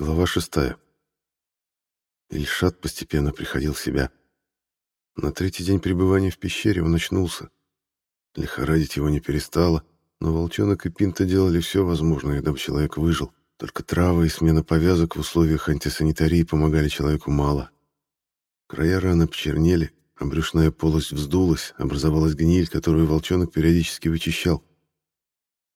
Глава шестая. Ильшат постепенно приходил в себя. На третий день пребывания в пещере он очнулся. Лихорадить его не перестало, но волчонок и Пинта делали все возможное, дабы человек выжил. Только травы и смена повязок в условиях антисанитарии помогали человеку мало. Края раны почернели, а брюшная полость вздулась, образовалась гниль, которую волчонок периодически вычищал.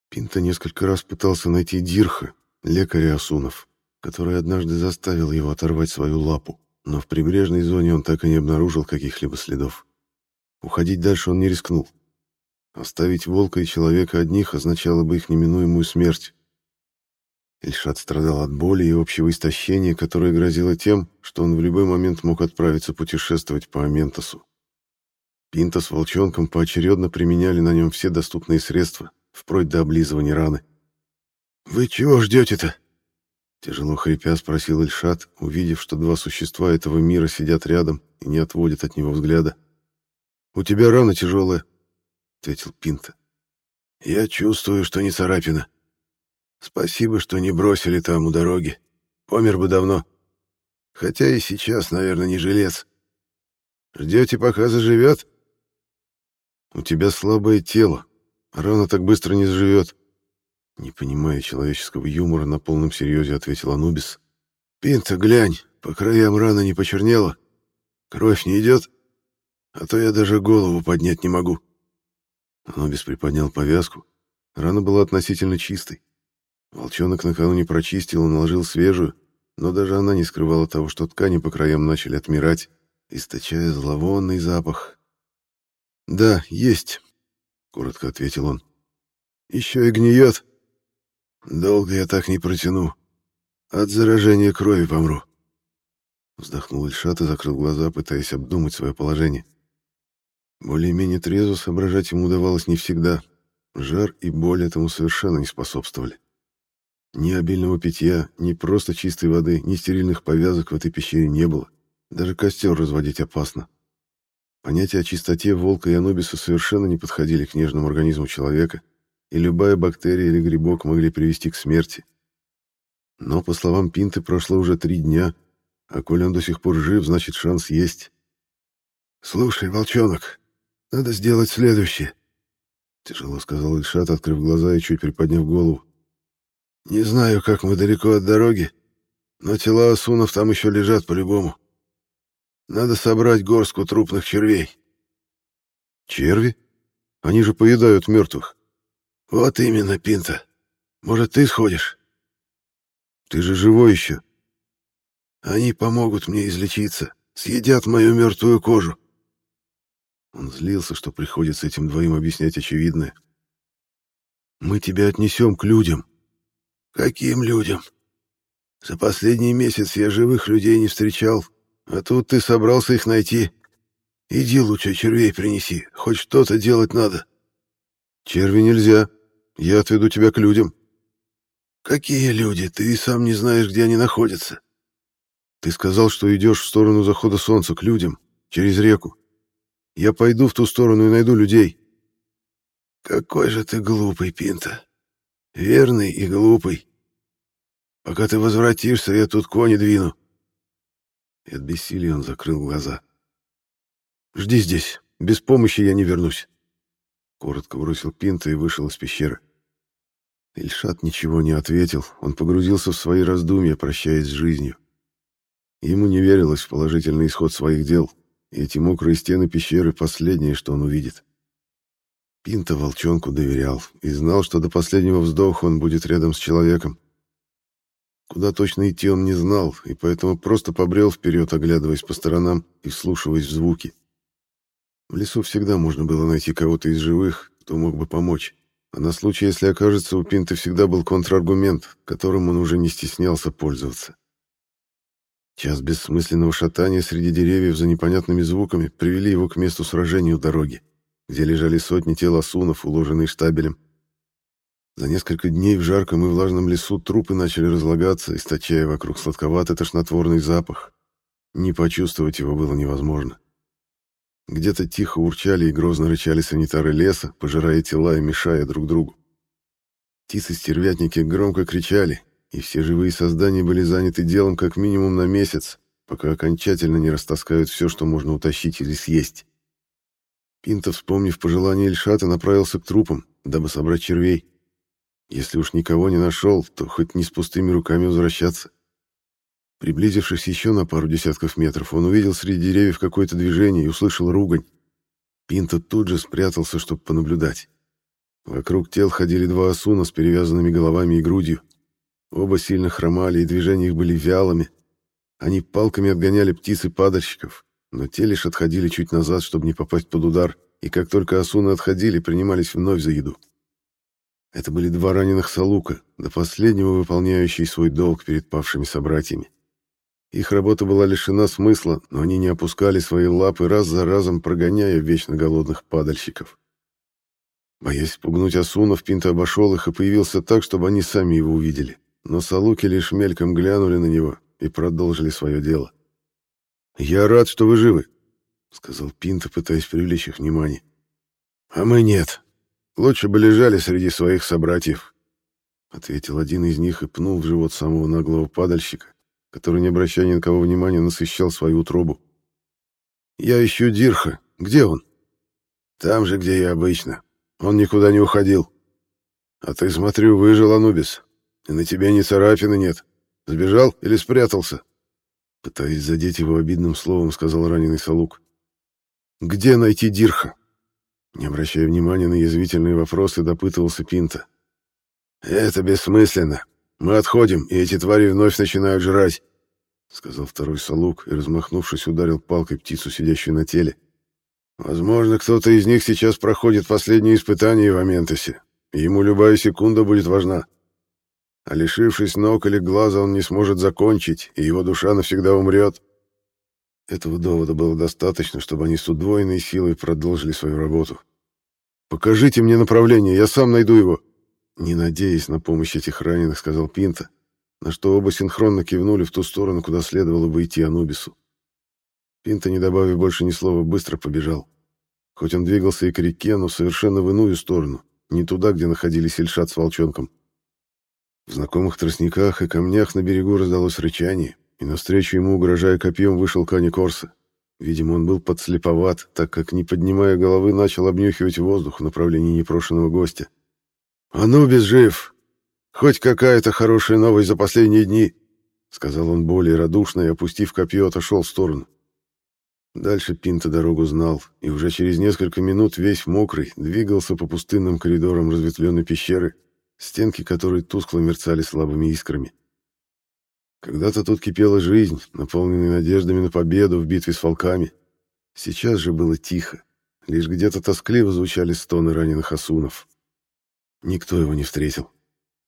Пинта несколько раз пытался найти Дирха, лекаря Асунов, который однажды заставил его оторвать свою лапу, но в прибрежной зоне он так и не обнаружил каких-либо следов. Уходить дальше он не рискнул. Оставить волка и человека одних означало бы их неминуемую смерть. Ильшат страдал от боли и общего истощения, которое грозило тем, что он в любой момент мог отправиться путешествовать по Аментосу. Пинта с волчонком поочередно применяли на нем все доступные средства, вплоть до облизывания раны. «Вы чего ждете-то?» Тяжело хрипя спросил Ильшат, увидев, что два существа этого мира сидят рядом и не отводят от него взгляда. «У тебя рана тяжелая», — ответил Пинта. «Я чувствую, что не царапина. Спасибо, что не бросили там у дороги. Помер бы давно. Хотя и сейчас, наверное, не жилец. Ждете, пока заживет?» «У тебя слабое тело. Рана так быстро не заживет», не понимая человеческого юмора, на полном серьезе ответил Анубис. «Пинта, глянь, по краям рана не почернела. Кровь не идет, а то я даже голову поднять не могу». Анубис приподнял повязку. Рана была относительно чистой. Волчонок накануне прочистил и наложил свежую, но даже она не скрывала того, что ткани по краям начали отмирать, источая зловонный запах. «Да, есть», — коротко ответил он. «Еще и гниет». Долго я так не протяну. От заражения крови помру. Вздохнул Ильшат и закрыл глаза, пытаясь обдумать свое положение. Более-менее трезво соображать ему удавалось не всегда. Жар и боль этому совершенно не способствовали. Ни обильного питья, ни просто чистой воды, ни стерильных повязок в этой пещере не было. Даже костер разводить опасно. Понятия о чистоте волка и анубиса совершенно не подходили к нежному организму человека — и любая бактерия или грибок могли привести к смерти. Но, по словам Пинты, прошло уже три дня, а коли он до сих пор жив, значит, шанс есть. «Слушай, волчонок, надо сделать следующее», — тяжело сказал Ильшат, открыв глаза и чуть приподняв голову. «Не знаю, как мы далеко от дороги, но тела Асунов там еще лежат по-любому. Надо собрать горстку трупных червей». «Черви? Они же поедают мертвых». «Вот именно, Пинта. Может, ты сходишь?» «Ты же живой еще». «Они помогут мне излечиться, съедят мою мертвую кожу». Он злился, что приходится этим двоим объяснять очевидное. «Мы тебя отнесем к людям». «Каким людям? За последний месяц я живых людей не встречал, а тут ты собрался их найти. Иди лучше червей принеси, хоть что-то делать надо». «Черви нельзя», я отведу тебя к людям». «Какие люди? Ты и сам не знаешь, где они находятся». «Ты сказал, что идешь в сторону захода солнца, к людям, через реку. Я пойду в ту сторону и найду людей». «Какой же ты глупый, Пинта. Верный и глупый. Пока ты возвратишься, я тут кони двину». И от бессилия он закрыл глаза. «Жди здесь. Без помощи я не вернусь». Коротко бросил Пинта и вышел из пещеры. Ильшат ничего не ответил, он погрузился в свои раздумья, прощаясь с жизнью. Ему не верилось в положительный исход своих дел, и эти мокрые стены пещеры — последнее, что он увидит. Пинта волчонку доверял и знал, что до последнего вздоха он будет рядом с человеком. Куда точно идти он не знал, и поэтому просто побрел вперед, оглядываясь по сторонам и вслушиваясь в звуки. В лесу всегда можно было найти кого-то из живых, кто мог бы помочь. А на случай, если окажется, у Пинта всегда был контраргумент, которым он уже не стеснялся пользоваться. Час бессмысленного шатания среди деревьев за непонятными звуками привели его к месту сражения у дороги, где лежали сотни тел осунов, уложенные штабелем. За несколько дней в жарком и влажном лесу трупы начали разлагаться, источая вокруг сладковатый тошнотворный запах. Не почувствовать его было невозможно. Где-то тихо урчали и грозно рычали санитары леса, пожирая тела и мешая друг другу. Птицы-стервятники громко кричали, и все живые создания были заняты делом как минимум на месяц, пока окончательно не растаскают все, что можно утащить или съесть. Пинта, вспомнив пожелание Ильшата, направился к трупам, дабы собрать червей. Если уж никого не нашел, то хоть не с пустыми руками возвращаться. Приблизившись еще на пару десятков метров, он увидел среди деревьев какое-то движение и услышал ругань. Пинта тут же спрятался, чтобы понаблюдать. Вокруг тел ходили два осуна с перевязанными головами и грудью. Оба сильно хромали, и движения их были вялыми. Они палками отгоняли птиц и падальщиков, но те лишь отходили чуть назад, чтобы не попасть под удар, и как только осуны отходили, принимались вновь за еду. Это были два раненых Салука, до последнего выполняющие свой долг перед павшими собратьями. Их работа была лишена смысла, но они не опускали свои лапы раз за разом, прогоняя вечно голодных падальщиков. Боясь спугнуть Асунов, Пинто обошел их и появился так, чтобы они сами его увидели. Но Салуки лишь мельком глянули на него и продолжили свое дело. «Я рад, что вы живы», — сказал Пинто, пытаясь привлечь их внимание. «А мы нет. Лучше бы лежали среди своих собратьев», — ответил один из них и пнул в живот самого наглого падальщика, который, не обращая ни на кого внимания, насыщал свою утробу. «Я ищу Дирха. Где он?» «Там же, где и обычно. Он никуда не уходил. А ты, смотрю, выжил, Анубис. И на тебе ни царапины нет. Сбежал или спрятался?» Пытаясь задеть его обидным словом, сказал раненый Салук. «Где найти Дирха?» Не обращая внимания на язвительные вопросы, допытывался Пинта. «Это бессмысленно. Мы отходим, и эти твари вновь начинают жрать, сказал второй Салук и, размахнувшись, ударил палкой птицу, сидящую на теле. Возможно, кто-то из них сейчас проходит последние испытания в Аментосе, ему любая секунда будет важна. А лишившись ног или глаза, он не сможет закончить, и его душа навсегда умрет. Этого довода было достаточно, чтобы они с удвоенной силой продолжили свою работу. «Покажите мне направление, я сам найду его», не надеясь на помощь этих раненых, сказал Пинта, на что оба синхронно кивнули в ту сторону, куда следовало бы идти Анубису. Пинта, не добавив больше ни слова, быстро побежал. Хоть он двигался и к реке, но совершенно в иную сторону, не туда, где находились Ильшат с волчонком. В знакомых тростниках и камнях на берегу раздалось рычание, и навстречу ему, угрожая копьем, вышел Кани Корса. Видимо, он был подслеповат, так как, не поднимая головы, начал обнюхивать воздух в направлении непрошенного гостя. «Анубис жив! Хоть какая-то хорошая новость за последние дни!» Сказал он более радушно и, опустив копье, отошел в сторону. Дальше Пинта дорогу знал, и уже через несколько минут весь мокрый двигался по пустынным коридорам разветвленной пещеры, стенки которой тускло мерцали слабыми искрами. Когда-то тут кипела жизнь, наполненная надеждами на победу в битве с волками. Сейчас же было тихо, лишь где-то тоскливо звучали стоны раненых асунов. Никто его не встретил.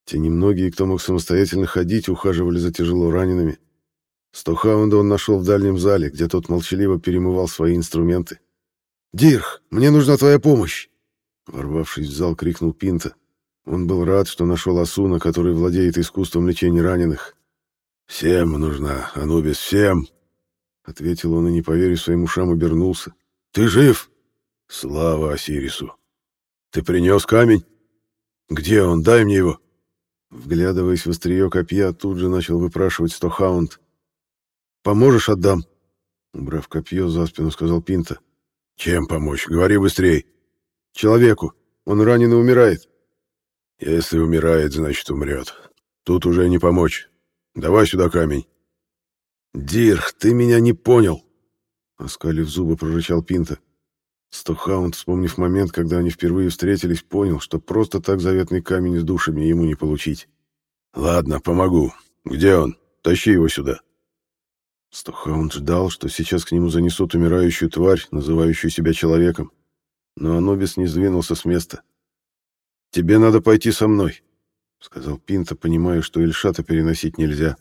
Те немногие, кто мог самостоятельно ходить, ухаживали за тяжело ранеными. Стохаунда он нашел в дальнем зале, где тот молчаливо перемывал свои инструменты. «Дирх, мне нужна твоя помощь!» Ворвавшись в зал, крикнул Пинта. Он был рад, что нашел Асуна, который владеет искусством лечения раненых. «Всем нужна, Анубис, всем!» Ответил он и, не поверив своим ушам, обернулся. «Ты жив?» «Слава Осирису!» «Ты принес камень?» «Где он? Дай мне его!» Вглядываясь в острие копья, тут же начал выпрашивать Стохаунд. «Поможешь, отдам!» Убрав копье за спину, сказал Пинта. «Чем помочь? Говори быстрей!» «Человеку. Он ранен и умирает». «Если умирает, значит умрет. Тут уже не помочь. Давай сюда камень». «Дирх, ты меня не понял!» Оскалив зубы, прорычал Пинта. Стохаунд, вспомнив момент, когда они впервые встретились, понял, что просто так заветный камень с душами ему не получить. «Ладно, помогу. Где он? Тащи его сюда». Стохаунд ждал, что сейчас к нему занесут умирающую тварь, называющую себя человеком. Но Анубис не сдвинулся с места. «Тебе надо пойти со мной», — сказал Пинта, понимая, что Ильшата переносить нельзя.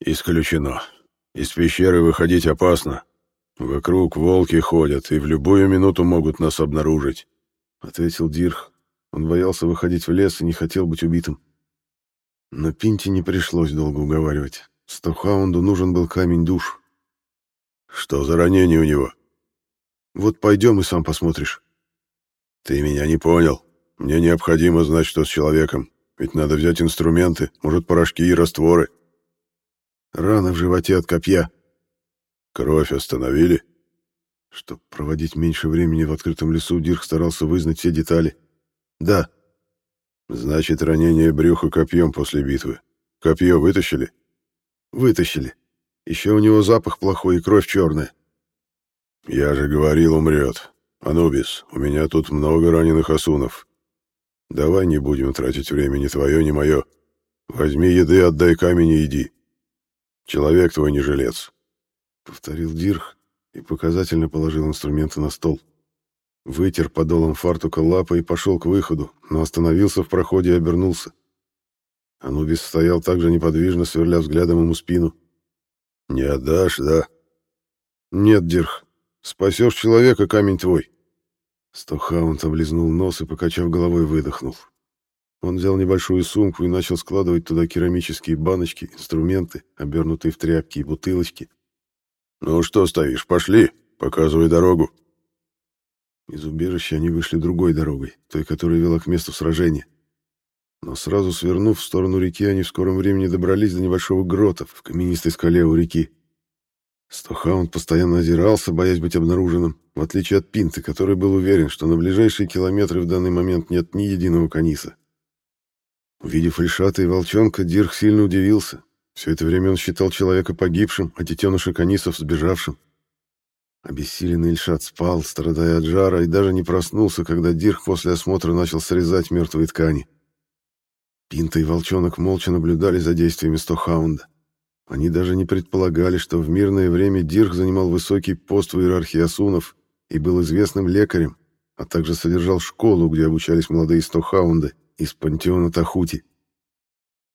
«Исключено. Из пещеры выходить опасно. «Вокруг волки ходят и в любую минуту могут нас обнаружить», — ответил Дирх. Он боялся выходить в лес и не хотел быть убитым. Но Пинте не пришлось долго уговаривать. Стохаунду нужен был камень душ. «Что за ранение у него?» «Вот пойдем и сам посмотришь». «Ты меня не понял. Мне необходимо знать, что с человеком. Ведь надо взять инструменты, может, порошки и растворы. Рана в животе от копья. Кровь остановили? Чтобы проводить меньше времени в открытом лесу, Дирк старался вызнать все детали. Да. Значит, ранение брюха копьем после битвы. Копье вытащили? Вытащили. Еще у него запах плохой и кровь черная. Я же говорил, умрет. Анубис, у меня тут много раненых асунов. Давай не будем тратить время ни твое, ни мое. Возьми еды, отдай камень и иди. Человек твой не жилец. Повторил Дирх и показательно положил инструменты на стол. Вытер подолом фартука лапы и пошел к выходу, но остановился в проходе и обернулся. Анубис стоял так же неподвижно, сверля взглядом ему спину. «Не отдашь, да?» «Нет, Дирх. Спасешь человека, камень твой». Стохаунт облизнул нос и, покачав головой, выдохнул. Он взял небольшую сумку и начал складывать туда керамические баночки, инструменты, обернутые в тряпки и бутылочки. «Ну что стоишь? Пошли, показывай дорогу». Из убежища они вышли другой дорогой, той, которая вела к месту сражения. Но сразу свернув в сторону реки, они в скором времени добрались до небольшого грота в каменистой скале у реки. Стохаунд постоянно озирался, боясь быть обнаруженным, в отличие от Пинты, который был уверен, что на ближайшие километры в данный момент нет ни единого каниса. Увидев Ильшата и волчонка, Дирх сильно удивился. Все это время он считал человека погибшим, а детеныша канисов сбежавшим. Обессиленный Ильшат спал, страдая от жара, и даже не проснулся, когда Дирх после осмотра начал срезать мертвые ткани. Пинта и волчонок молча наблюдали за действиями Стохаунда. Они даже не предполагали, что в мирное время Дирх занимал высокий пост в иерархии асунов и был известным лекарем, а также содержал школу, где обучались молодые стохаунды из пантеона Тахути.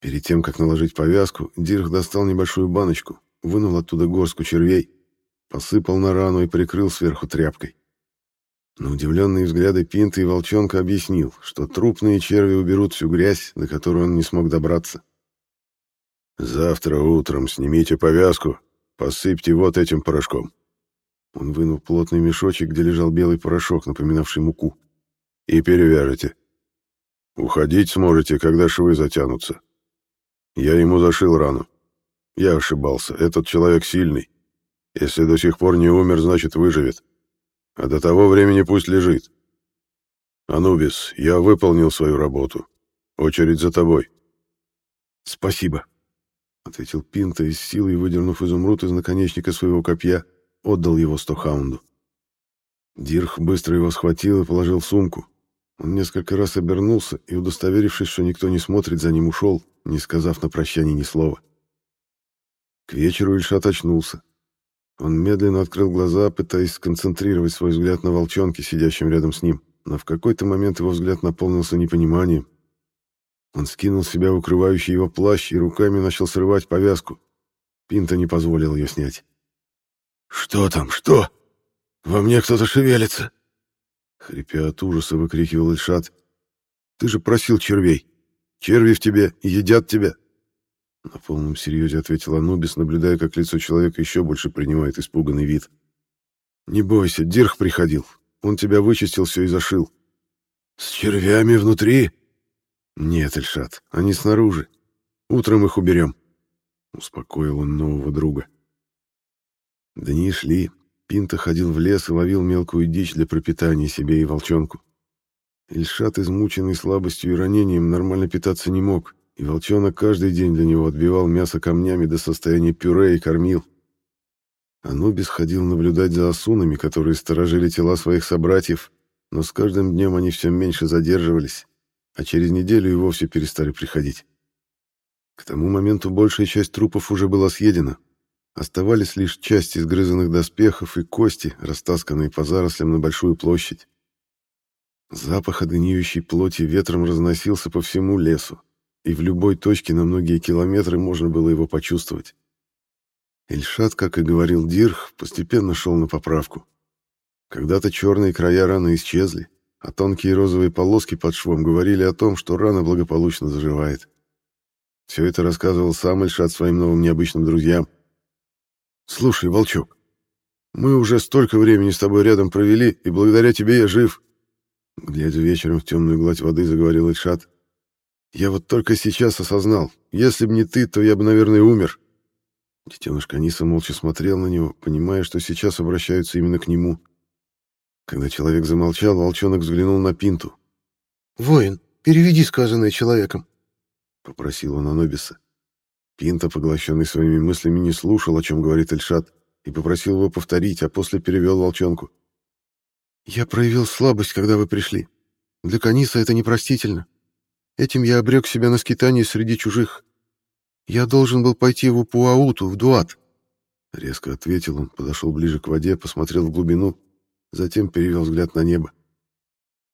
Перед тем, как наложить повязку, Дирх достал небольшую баночку, вынул оттуда горстку червей, посыпал на рану и прикрыл сверху тряпкой. На удивленные взгляды Пинта и Волчонка объяснил, что трупные черви уберут всю грязь, до которой он не смог добраться. Завтра утром снимите повязку, посыпьте вот этим порошком. Он вынул плотный мешочек, где лежал белый порошок, напоминавший муку. И перевяжете. Уходить сможете, когда швы затянутся. Я ему зашил рану. Я ошибался. Этот человек сильный. Если до сих пор не умер, значит выживет. А до того времени пусть лежит. Анубис, я выполнил свою работу. Очередь за тобой. Спасибо. — ответил Пинта и с силой, выдернув изумруд из наконечника своего копья, отдал его Стохаунду. Дирх быстро его схватил и положил в сумку. Он несколько раз обернулся и, удостоверившись, что никто не смотрит, за ним ушел, не сказав на прощание ни слова. К вечеру Ильшат очнулся. Он медленно открыл глаза, пытаясь сконцентрировать свой взгляд на волчонке, сидящем рядом с ним, но в какой-то момент его взгляд наполнился непониманием, он скинул с себя укрывающий его плащ и руками начал срывать повязку. Пинта не позволил ее снять. «Что там? Что? Во мне кто-то шевелится!» Хрипя от ужаса, выкрикивал Ильшат. «Ты же просил червей! Черви в тебе едят тебя!» На полном серьезе ответил Анубис, наблюдая, как лицо человека еще больше принимает испуганный вид. «Не бойся, Дирх приходил. Он тебя вычистил все и зашил». «С червями внутри?» «Нет, Эльшат, они снаружи. Утром их уберем», — успокоил он нового друга. Дни шли. Пинта ходил в лес и ловил мелкую дичь для пропитания себе и волчонку. Ильшат, измученный слабостью и ранением, нормально питаться не мог, и волчонок каждый день для него отбивал мясо камнями до состояния пюре и кормил. Анубис ходил наблюдать за осунами, которые сторожили тела своих собратьев, но с каждым днем они все меньше задерживались а через неделю и вовсе перестали приходить. К тому моменту большая часть трупов уже была съедена. Оставались лишь части изгрызанных доспехов и кости, растасканные по зарослям на большую площадь. Запах от гниющей плоти ветром разносился по всему лесу, и в любой точке на многие километры можно было его почувствовать. Эльшат, как и говорил Дирх, постепенно шел на поправку. Когда-то черные края раны исчезли, а тонкие розовые полоски под швом говорили о том, что рана благополучно заживает. Все это рассказывал сам Ильшат своим новым необычным друзьям. «Слушай, Волчок, мы уже столько времени с тобой рядом провели, и благодаря тебе я жив». Глядя вечером в темную гладь воды, заговорил Ильшат. Я вот только сейчас осознал. Если бы не ты, то я бы, наверное, умер. Детеныш Каниса молча смотрел на него, понимая, что сейчас обращаются именно к нему. Когда человек замолчал, волчонок взглянул на Пинту. «Воин, переведи сказанное человеком», — попросил он Анобиса. Пинта, поглощенный своими мыслями, не слушал, о чем говорит Эльшат, и попросил его повторить, а после перевел волчонку. «Я проявил слабость, когда вы пришли. Для Каниса это непростительно. Этим я обрек себя на скитание среди чужих. Я должен был пойти в Упуауту, в Дуат». Резко ответил он, подошел ближе к воде, посмотрел в глубину, затем перевел взгляд на небо.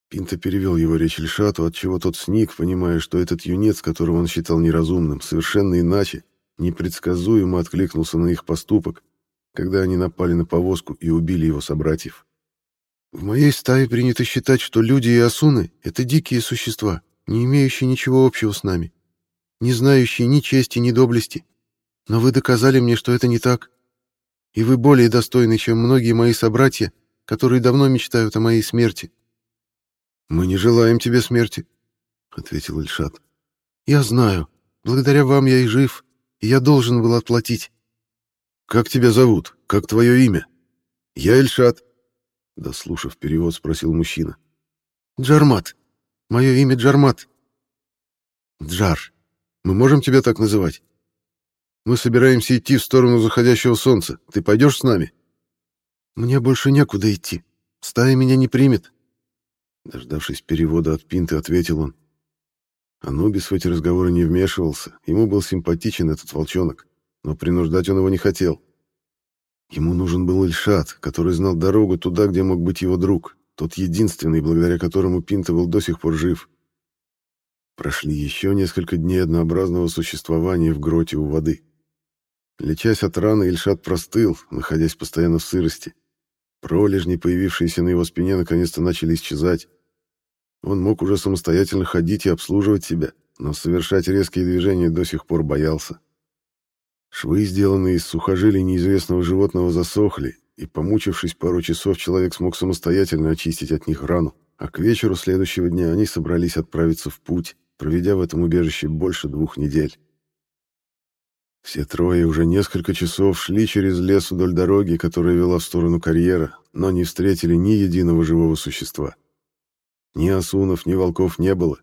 Пинта перевел его речь Льшату, отчего тот сник, понимая, что этот юнец, которого он считал неразумным, совершенно иначе, непредсказуемо откликнулся на их поступок, когда они напали на повозку и убили его собратьев. «В моей стае принято считать, что люди и осуны — это дикие существа, не имеющие ничего общего с нами, не знающие ни чести, ни доблести. Но вы доказали мне, что это не так. И вы более достойны, чем многие мои собратья, которые давно мечтают о моей смерти». «Мы не желаем тебе смерти», — ответил Ильшат. «Я знаю. Благодаря вам я и жив, и я должен был отплатить». «Как тебя зовут? Как твое имя?» «Я Ильшат», — дослушав перевод, спросил мужчина. «Джармат. Мое имя Джармат». «Джар. Мы можем тебя так называть? Мы собираемся идти в сторону заходящего солнца. Ты пойдешь с нами?» «Мне больше некуда идти. Стая меня не примет». Дождавшись перевода от Пинты, ответил он. Анубис в эти разговоры не вмешивался. Ему был симпатичен этот волчонок, но принуждать он его не хотел. Ему нужен был Ильшат, который знал дорогу туда, где мог быть его друг, тот единственный, благодаря которому Пинта был до сих пор жив. Прошли еще несколько дней однообразного существования в гроте у воды. Лечась от раны, Ильшат простыл, находясь постоянно в сырости. Пролежни, появившиеся на его спине, наконец-то начали исчезать. Он мог уже самостоятельно ходить и обслуживать себя, но совершать резкие движения до сих пор боялся. Швы, сделанные из сухожилий неизвестного животного, засохли, и, помучившись пару часов, человек смог самостоятельно очистить от них рану, а к вечеру следующего дня они собрались отправиться в путь, проведя в этом убежище больше двух недель. Все трое уже несколько часов шли через лес вдоль дороги, которая вела в сторону карьера, но не встретили ни единого живого существа. Ни осунов, ни волков не было.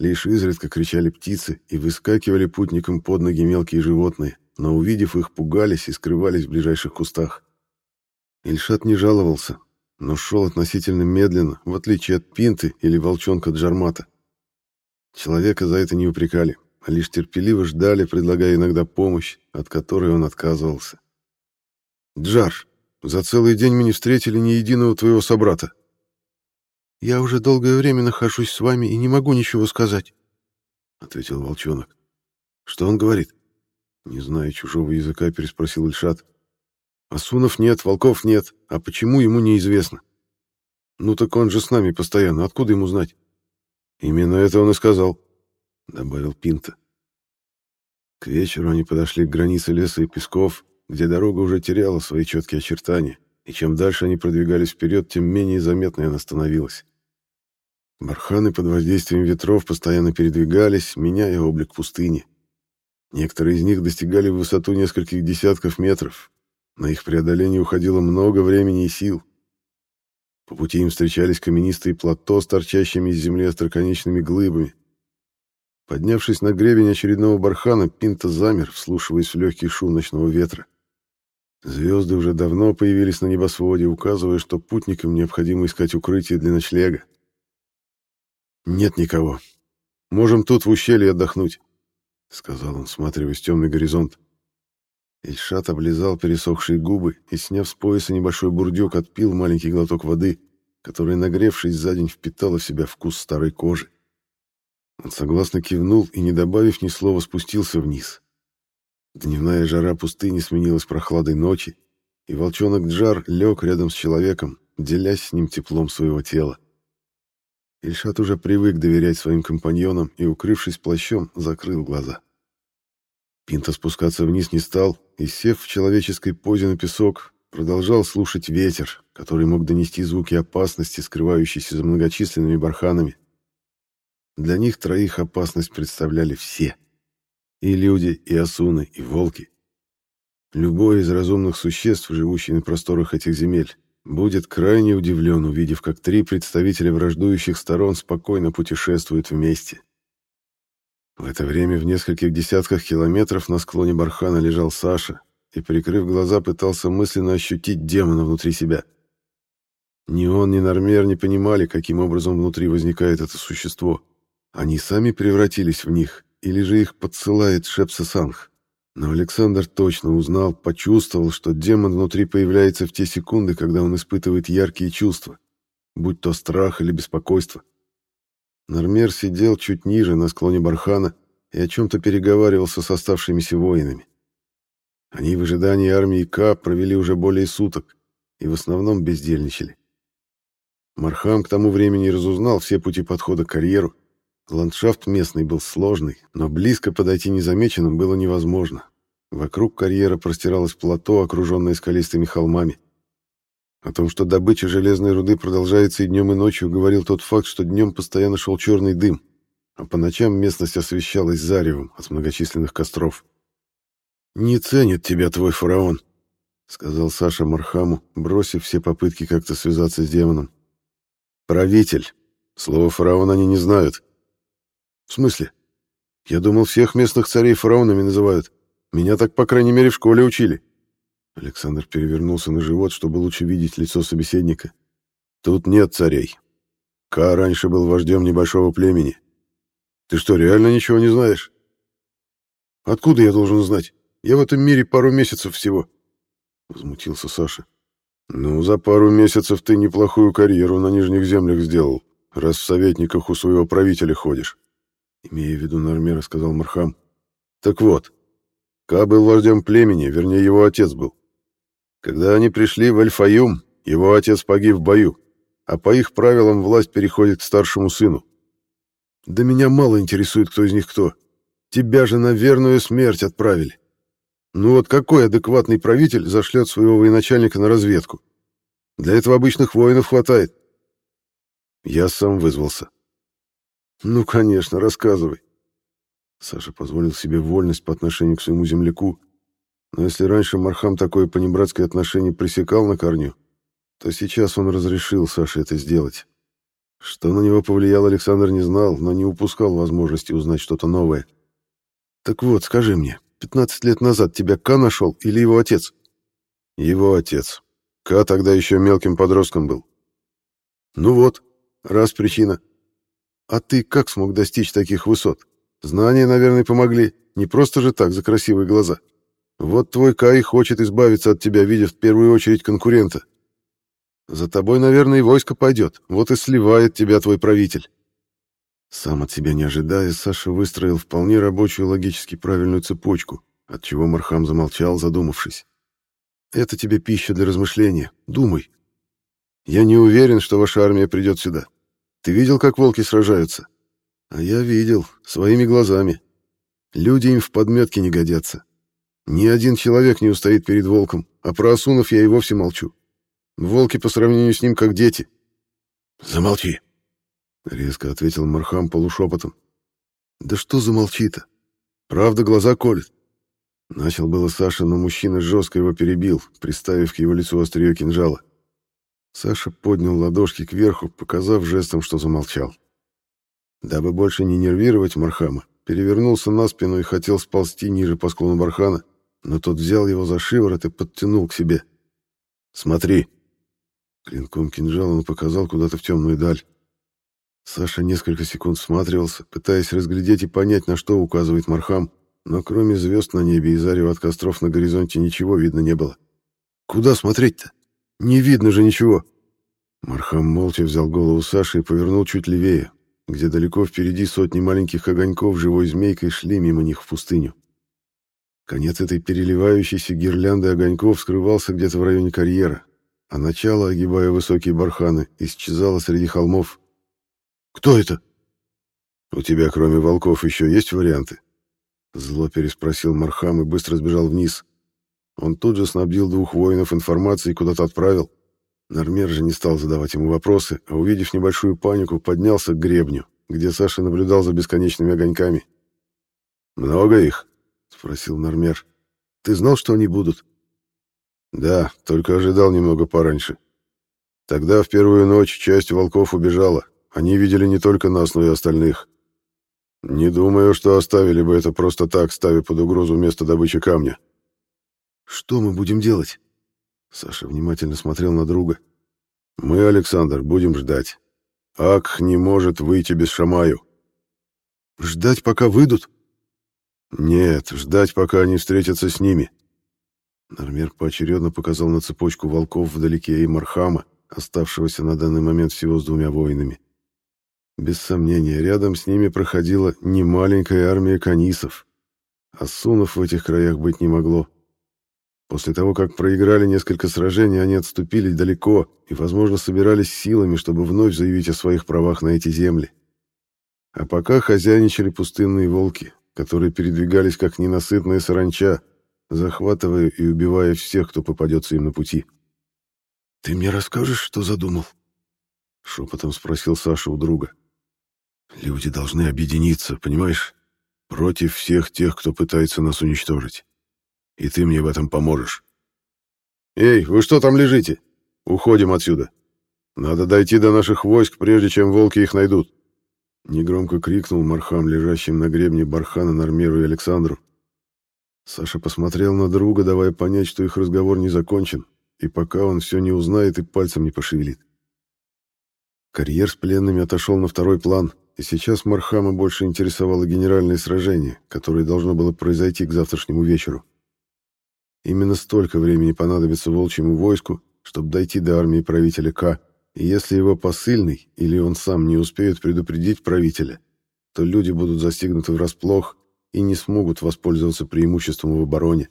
Лишь изредка кричали птицы и выскакивали путникам под ноги мелкие животные, но, увидев их, пугались и скрывались в ближайших кустах. Ильшат не жаловался, но шел относительно медленно, в отличие от Пинты или волчонка Джармата. Человека за это не упрекали, а лишь терпеливо ждали, предлагая иногда помощь, от которой он отказывался. «Джар, за целый день мы не встретили ни единого твоего собрата», «Я уже долгое время нахожусь с вами и не могу ничего сказать», — ответил волчонок. «Что он говорит?» Не зная чужого языка, переспросил Ильшат. «Асунов нет, волков нет. А почему, ему неизвестно. Ну так он же с нами постоянно, откуда ему знать?» «Именно это он и сказал», — добавил Пинта. К вечеру они подошли к границе леса и песков, где дорога уже теряла свои четкие очертания, и чем дальше они продвигались вперед, тем менее заметной она становилась. Барханы под воздействием ветров постоянно передвигались, меняя облик пустыни. Некоторые из них достигали в высоту нескольких десятков метров. На их преодоление уходило много времени и сил. По пути им встречались каменистые плато с торчащими из земли остроконечными глыбами. Поднявшись на гребень очередного бархана, Пинта замер, вслушиваясь в легкий шум ночного ветра. Звезды уже давно появились на небосводе, указывая, что путникам необходимо искать укрытие для ночлега. «Нет никого. Можем тут в ущелье отдохнуть», — сказал он, всматриваясь в темный горизонт. Ильшат облизал пересохшие губы и, сняв с пояса небольшой бурдюк, отпил маленький глоток воды, которая, нагревшись за день, впитала в себя вкус старой кожи. Он согласно кивнул и, не добавив ни слова, спустился вниз. Дневная жара пустыни сменилась прохладой ночи, и волчонок Джар лег рядом с человеком, делясь с ним теплом своего тела. Ильшат уже привык доверять своим компаньонам и, укрывшись плащом, закрыл глаза. Пинта спускаться вниз не стал и, сев в человеческой позе на песок, продолжал слушать ветер, который мог донести звуки опасности, скрывающиеся за многочисленными барханами. Для них троих опасность представляли все. И люди, и осуны, и волки. Любой из разумных существ, живущий на просторах этих земель, будет крайне удивлен, увидев, как три представителя враждующих сторон спокойно путешествуют вместе. В это время в нескольких десятках километров на склоне бархана лежал Саша и, прикрыв глаза, пытался мысленно ощутить демона внутри себя. Ни он, ни Нормер не понимали, каким образом внутри возникает это существо. Они сами превратились в них, или же их подсылает Шепса Санх. Но Александр точно узнал, почувствовал, что демон внутри появляется в те секунды, когда он испытывает яркие чувства, будь то страх или беспокойство. Нормер сидел чуть ниже, на склоне бархана, и о чем-то переговаривался с оставшимися воинами. Они в ожидании армии К провели уже более суток и в основном бездельничали. Мархам к тому времени разузнал все пути подхода к карьеру. Ландшафт местный был сложный, но близко подойти незамеченным было невозможно. Вокруг карьера простиралось плато, окруженное скалистыми холмами. О том, что добыча железной руды продолжается и днем, и ночью, говорил тот факт, что днем постоянно шел черный дым, а по ночам местность освещалась заревом от многочисленных костров. «Не ценит тебя твой фараон», — сказал Саша Мархаму, бросив все попытки как-то связаться с демоном. «Правитель. Слово фараон они не знают». «В смысле? Я думал, всех местных царей фараонами называют. Меня так, по крайней мере, в школе учили». Александр перевернулся на живот, чтобы лучше видеть лицо собеседника. «Тут нет царей. Ка раньше был вождем небольшого племени. Ты что, реально ничего не знаешь?» «Откуда я должен знать? Я в этом мире пару месяцев всего», — возмутился Саша. «Ну, за пару месяцев ты неплохую карьеру на Нижних землях сделал, раз в советниках у своего правителя ходишь», — имея в виду Нормера, сказал Мархам. «Так вот, Ка был вождем племени, вернее, его отец был. Когда они пришли в Эльфаюм, его отец погиб в бою, а по их правилам власть переходит к старшему сыну. Да меня мало интересует, кто из них кто. Тебя же на верную смерть отправили. Ну вот какой адекватный правитель зашлет своего военачальника на разведку? Для этого обычных воинов хватает. Я сам вызвался. Ну, конечно, рассказывай. Саша позволил себе вольность по отношению к своему земляку, но если раньше Мархам такое понебратское отношение пресекал на корню, то сейчас он разрешил Саше это сделать. Что на него повлиял, Александр не знал, но не упускал возможности узнать что-то новое. «Так вот, скажи мне, 15 лет назад тебя Ка нашел или его отец?» «Его отец. Ка тогда еще мелким подростком был». «Ну вот, раз причина. А ты как смог достичь таких высот? Знания, наверное, помогли. Не просто же так, за красивые глаза». Вот твой Кай хочет избавиться от тебя, видя в первую очередь конкурента. За тобой, наверное, и войско пойдет. Вот и сливает тебя твой правитель. Сам от себя не ожидая, Саша выстроил вполне рабочую логически правильную цепочку, от чего Мархам замолчал, задумавшись. Это тебе пища для размышления. Думай. Я не уверен, что ваша армия придет сюда. Ты видел, как волки сражаются? А я видел, своими глазами. Люди им в подметке не годятся. Ни один человек не устоит перед волком, а про Асунов я и вовсе молчу. Волки по сравнению с ним как дети. Замолчи, резко ответил Мархам полушепотом. Да что замолчи-то? Правда, глаза колет. Начал было Саша, но мужчина жестко его перебил, приставив к его лицу острие кинжала. Саша поднял ладошки кверху, показав жестом, что замолчал. Дабы больше не нервировать Мархама, перевернулся на спину и хотел сползти ниже по склону бархана, но тот взял его за шиворот и подтянул к себе. «Смотри!» Клинком кинжала он показал куда-то в темную даль. Саша несколько секунд всматривался, пытаясь разглядеть и понять, на что указывает Мархам, но кроме звезд на небе и зарева от костров на горизонте ничего видно не было. «Куда смотреть-то? Не видно же ничего!» Мархам молча взял голову Саши и повернул чуть левее, где далеко впереди сотни маленьких огоньков живой змейкой шли мимо них в пустыню. Конец этой переливающейся гирлянды огоньков скрывался где-то в районе карьера, а начало, огибая высокие барханы, исчезало среди холмов. «Кто это?» «У тебя, кроме волков, еще есть варианты?» Зло переспросил Мархам и быстро сбежал вниз. Он тут же снабдил двух воинов информацией и куда-то отправил. Нормер же не стал задавать ему вопросы, а увидев небольшую панику, поднялся к гребню, где Саша наблюдал за бесконечными огоньками. «Много их?» — спросил Нормер. «Ты знал, что они будут?» «Да, только ожидал немного пораньше. Тогда в первую ночь часть волков убежала. Они видели не только нас, но и остальных. Не думаю, что оставили бы это просто так, ставя под угрозу место добычи камня». «Что мы будем делать?» Саша внимательно смотрел на друга. «Мы, Александр, будем ждать. Ак не может выйти без Шамаю». «Ждать, пока выйдут?» «Нет, ждать, пока они встретятся с ними». Нормер поочередно показал на цепочку волков вдалеке и Мархама, оставшегося на данный момент всего с двумя воинами. Без сомнения, рядом с ними проходила немаленькая армия канисов, а сунов в этих краях быть не могло. После того, как проиграли несколько сражений, они отступили далеко и, возможно, собирались силами, чтобы вновь заявить о своих правах на эти земли. А пока хозяйничали пустынные волки, которые передвигались как ненасытная саранча, захватывая и убивая всех, кто попадется им на пути. «Ты мне расскажешь, что задумал?» — шепотом спросил Саша у друга. «Люди должны объединиться, понимаешь? Против всех тех, кто пытается нас уничтожить и ты мне в этом поможешь. Эй, вы что там лежите? Уходим отсюда. Надо дойти до наших войск, прежде чем волки их найдут. Негромко крикнул Мархам, лежащим на гребне бархана Нормеру и Александру. Саша посмотрел на друга, давая понять, что их разговор не закончен, и пока он все не узнает и пальцем не пошевелит. Карьер с пленными отошел на второй план, и сейчас Мархама больше интересовало генеральное сражение, которое должно было произойти к завтрашнему вечеру. Именно столько времени понадобится волчьему войску, чтобы дойти до армии правителя К, и если его посыльный или он сам не успеют предупредить правителя, то люди будут застигнуты врасплох и не смогут воспользоваться преимуществом в обороне.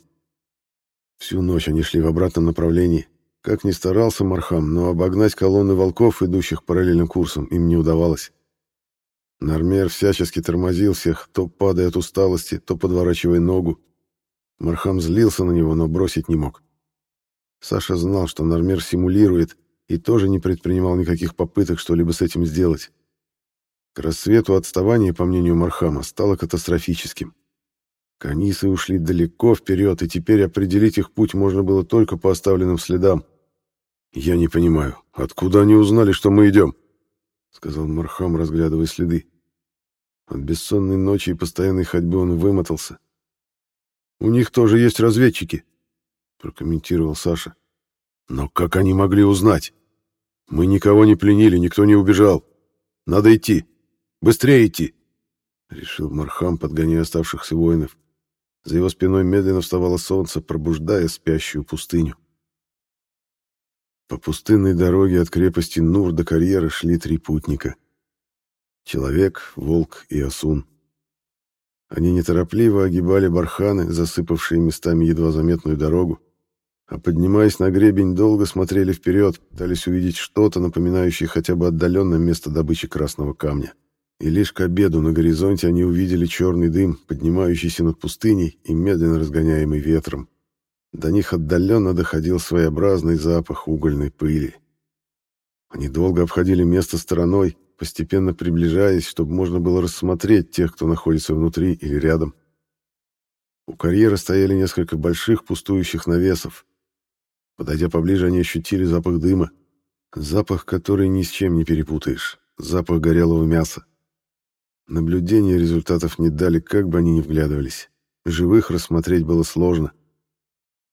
Всю ночь они шли в обратном направлении. Как ни старался Мархам, но обогнать колонны волков, идущих параллельным курсом, им не удавалось. Нормер всячески тормозил всех, то падая от усталости, то подворачивая ногу, Мархам злился на него, но бросить не мог. Саша знал, что Нормер симулирует, и тоже не предпринимал никаких попыток что-либо с этим сделать. К рассвету отставание, по мнению Мархама, стало катастрофическим. Канисы ушли далеко вперед, и теперь определить их путь можно было только по оставленным следам. «Я не понимаю, откуда они узнали, что мы идем?» — сказал Мархам, разглядывая следы. От бессонной ночи и постоянной ходьбы он вымотался. У них тоже есть разведчики, прокомментировал Саша. Но как они могли узнать? Мы никого не пленили, никто не убежал. Надо идти. Быстрее идти, решил Мархам, подгоняя оставшихся воинов. За его спиной медленно вставало солнце, пробуждая спящую пустыню. По пустынной дороге от крепости Нур до карьеры шли три путника. Человек, волк и осун. Они неторопливо огибали барханы, засыпавшие местами едва заметную дорогу, а поднимаясь на гребень, долго смотрели вперед, пытались увидеть что-то, напоминающее хотя бы отдаленно место добычи красного камня. И лишь к обеду на горизонте они увидели черный дым, поднимающийся над пустыней и медленно разгоняемый ветром. До них отдаленно доходил своеобразный запах угольной пыли. Они долго обходили место стороной, постепенно приближаясь, чтобы можно было рассмотреть тех, кто находится внутри или рядом. У карьера стояли несколько больших пустующих навесов. Подойдя поближе, они ощутили запах дыма. Запах, который ни с чем не перепутаешь. Запах горелого мяса. Наблюдения результатов не дали, как бы они ни вглядывались. Живых рассмотреть было сложно.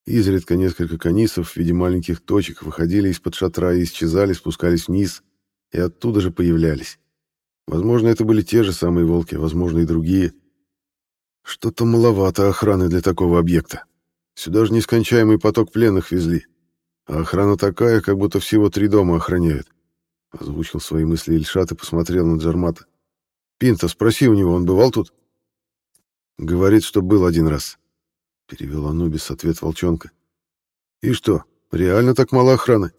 Изредка несколько канисов в виде маленьких точек выходили из-под шатра и исчезали, спускались вниз — и оттуда же появлялись. Возможно, это были те же самые волки, возможно, и другие. Что-то маловато охраны для такого объекта. Сюда же нескончаемый поток пленных везли. А охрана такая, как будто всего три дома охраняют. Озвучил свои мысли Ильшат и посмотрел на Джармата. «Пинта, спроси у него, он бывал тут?» «Говорит, что был один раз», — перевел Анубис ответ волчонка. «И что, реально так мало охраны?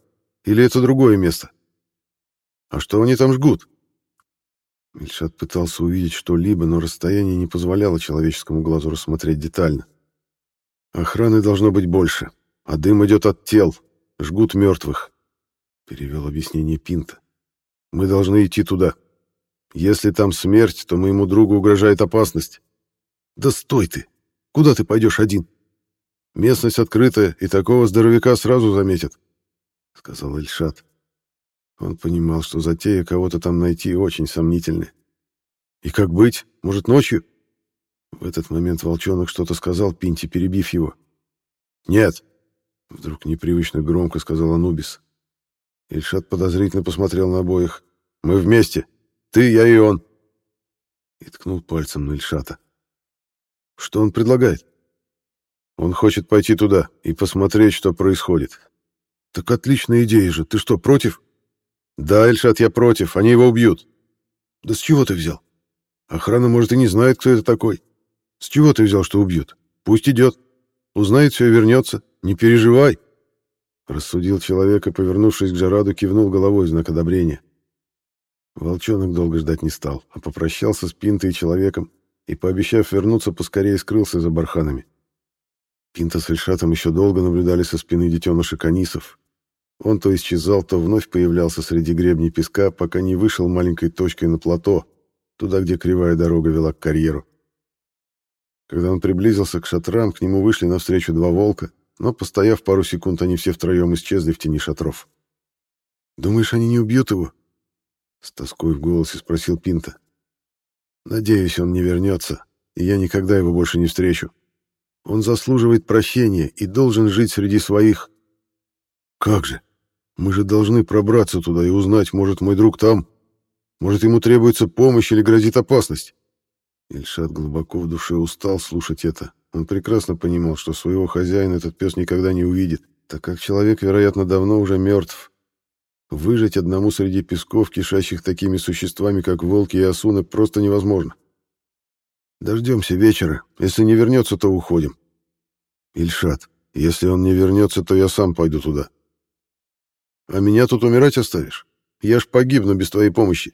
Или это другое место?» А что они там жгут? Ильшат пытался увидеть что-либо, но расстояние не позволяло человеческому глазу рассмотреть детально. Охраны должно быть больше, а дым идет от тел. Жгут мертвых. Перевел объяснение Пинта. Мы должны идти туда. Если там смерть, то моему другу угрожает опасность. Да стой ты! Куда ты пойдешь один? Местность открытая, и такого здоровяка сразу заметят, — сказал Ильшат. Он понимал, что затея кого-то там найти очень сомнительная. И как быть? Может, ночью? В этот момент волчонок что-то сказал Пинти, перебив его. «Нет!» — вдруг непривычно громко сказал Анубис. Ильшат подозрительно посмотрел на обоих. «Мы вместе. Ты, я и он». И ткнул пальцем на Ильшата. «Что он предлагает?» «Он хочет пойти туда и посмотреть, что происходит». «Так отличная идея же. Ты что, против?» «Да, Ильшат, я против. Они его убьют». «Да с чего ты взял? Охрана, может, и не знает, кто это такой. С чего ты взял, что убьют? Пусть идет. Узнает все и вернется. Не переживай». Рассудил человек и, повернувшись к Джараду, кивнул головой в знак одобрения. Волчонок долго ждать не стал, а попрощался с Пинтой и человеком и, пообещав вернуться, поскорее скрылся за барханами. Пинта с Эльшатом еще долго наблюдали со спины детеныша канисов. Он то исчезал, то вновь появлялся среди гребней песка, пока не вышел маленькой точкой на плато, туда, где кривая дорога вела к карьеру. Когда он приблизился к шатрам, к нему вышли навстречу два волка, но, постояв пару секунд, они все втроем исчезли в тени шатров. «Думаешь, они не убьют его?» С тоской в голосе спросил Пинта. «Надеюсь, он не вернется, и я никогда его больше не встречу. Он заслуживает прощения и должен жить среди своих...» «Как же? Мы же должны пробраться туда и узнать, может, мой друг там. Может, ему требуется помощь или грозит опасность?» Ильшат глубоко в душе устал слушать это. Он прекрасно понимал, что своего хозяина этот пес никогда не увидит, так как человек, вероятно, давно уже мертв. Выжить одному среди песков, кишащих такими существами, как волки и осунок, просто невозможно. Дождемся вечера. Если не вернется, то уходим. Ильшат, если он не вернется, то я сам пойду туда. А меня тут умирать оставишь? Я ж погибну без твоей помощи.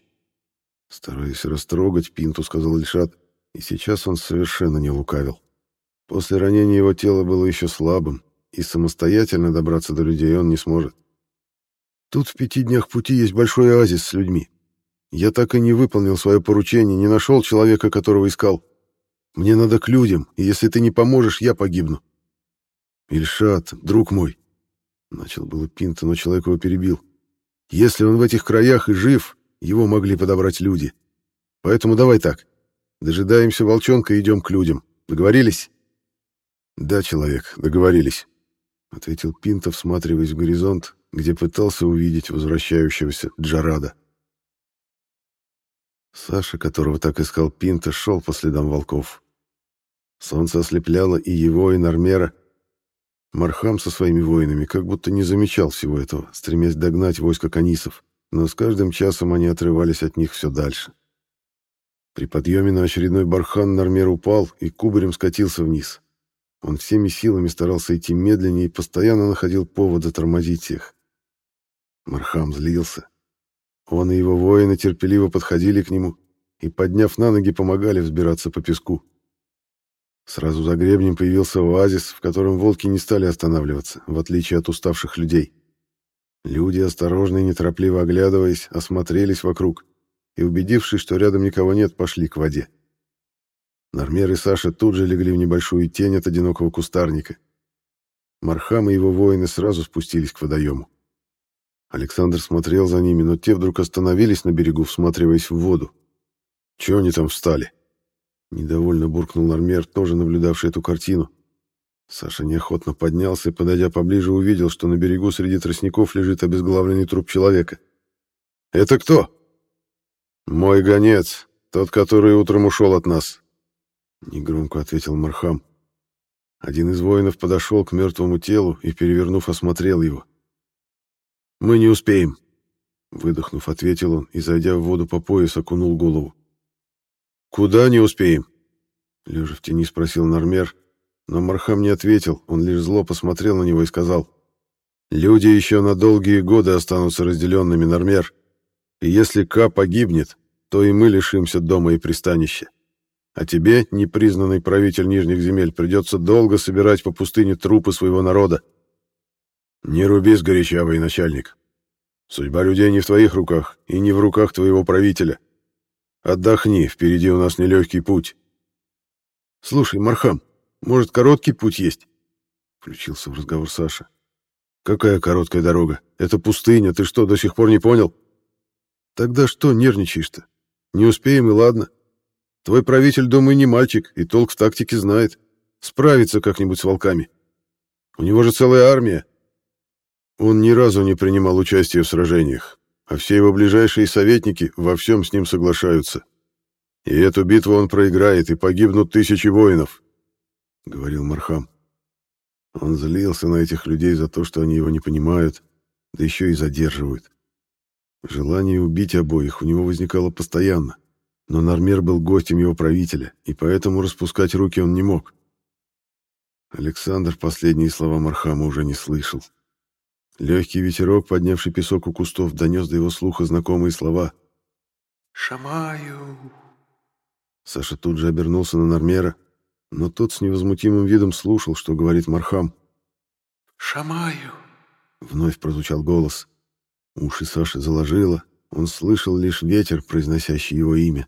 Стараясь растрогать Пинту, сказал Ильшат, и сейчас он совершенно не лукавил. После ранения его тело было еще слабым, и самостоятельно добраться до людей он не сможет. Тут в пяти днях пути есть большой оазис с людьми. Я так и не выполнил свое поручение, не нашел человека, которого искал. Мне надо к людям, и если ты не поможешь, я погибну. Ильшат, друг мой, начал было Пинта, но человек его перебил. Если он в этих краях и жив, его могли подобрать люди. Поэтому давай так. Дожидаемся волчонка и идем к людям. Договорились?» «Да, человек, договорились», — ответил Пинто, всматриваясь в горизонт, где пытался увидеть возвращающегося Джарада. Саша, которого так искал Пинто, шел по следам волков. Солнце ослепляло и его, и Нормера. Мархам со своими воинами как будто не замечал всего этого, стремясь догнать войско канисов, но с каждым часом они отрывались от них все дальше. При подъеме на очередной бархан Нормер упал и кубарем скатился вниз. Он всеми силами старался идти медленнее и постоянно находил повод затормозить их. Мархам злился. Он и его воины терпеливо подходили к нему и, подняв на ноги, помогали взбираться по песку. Сразу за гребнем появился оазис, в котором волки не стали останавливаться, в отличие от уставших людей. Люди, осторожно и неторопливо оглядываясь, осмотрелись вокруг и, убедившись, что рядом никого нет, пошли к воде. Нормер и Саша тут же легли в небольшую тень от одинокого кустарника. Мархам и его воины сразу спустились к водоему. Александр смотрел за ними, но те вдруг остановились на берегу, всматриваясь в воду. «Чего они там встали?» Недовольно буркнул Нормер, тоже наблюдавший эту картину. Саша неохотно поднялся и, подойдя поближе, увидел, что на берегу среди тростников лежит обезглавленный труп человека. «Это кто?» «Мой гонец, тот, который утром ушел от нас», — негромко ответил Мархам. Один из воинов подошел к мертвому телу и, перевернув, осмотрел его. «Мы не успеем», — выдохнув, ответил он и, зайдя в воду по пояс, окунул голову. «Куда не успеем?» — лежа в тени спросил Нормер, но Мархам не ответил, он лишь зло посмотрел на него и сказал, «Люди еще на долгие годы останутся разделенными, Нормер. И если Ка погибнет, то и мы лишимся дома и пристанища. А тебе, непризнанный правитель Нижних земель, придется долго собирать по пустыне трупы своего народа. Не руби сгоряча, военачальник. Судьба людей не в твоих руках и не в руках твоего правителя. Отдохни, впереди у нас нелегкий путь. Слушай, Мархам, может, короткий путь есть? Включился в разговор Саша. Какая короткая дорога? Это пустыня, ты что, до сих пор не понял? Тогда что нервничаешь-то? Не успеем, и ладно. Твой правитель, думаю, не мальчик, и толк в тактике знает. Справится как-нибудь с волками. У него же целая армия. Он ни разу не принимал участия в сражениях, а все его ближайшие советники во всем с ним соглашаются. И эту битву он проиграет, и погибнут тысячи воинов, — говорил Мархам. Он злился на этих людей за то, что они его не понимают, да еще и задерживают. Желание убить обоих у него возникало постоянно, но Нормер был гостем его правителя, и поэтому распускать руки он не мог. Александр последние слова Мархама уже не слышал. Легкий ветерок, поднявший песок у кустов, донес до его слуха знакомые слова. «Шамаю!» Саша тут же обернулся на Нормера, но тот с невозмутимым видом слушал, что говорит Мархам. «Шамаю!» Вновь прозвучал голос. Уши Саши заложило, он слышал лишь ветер, произносящий его имя.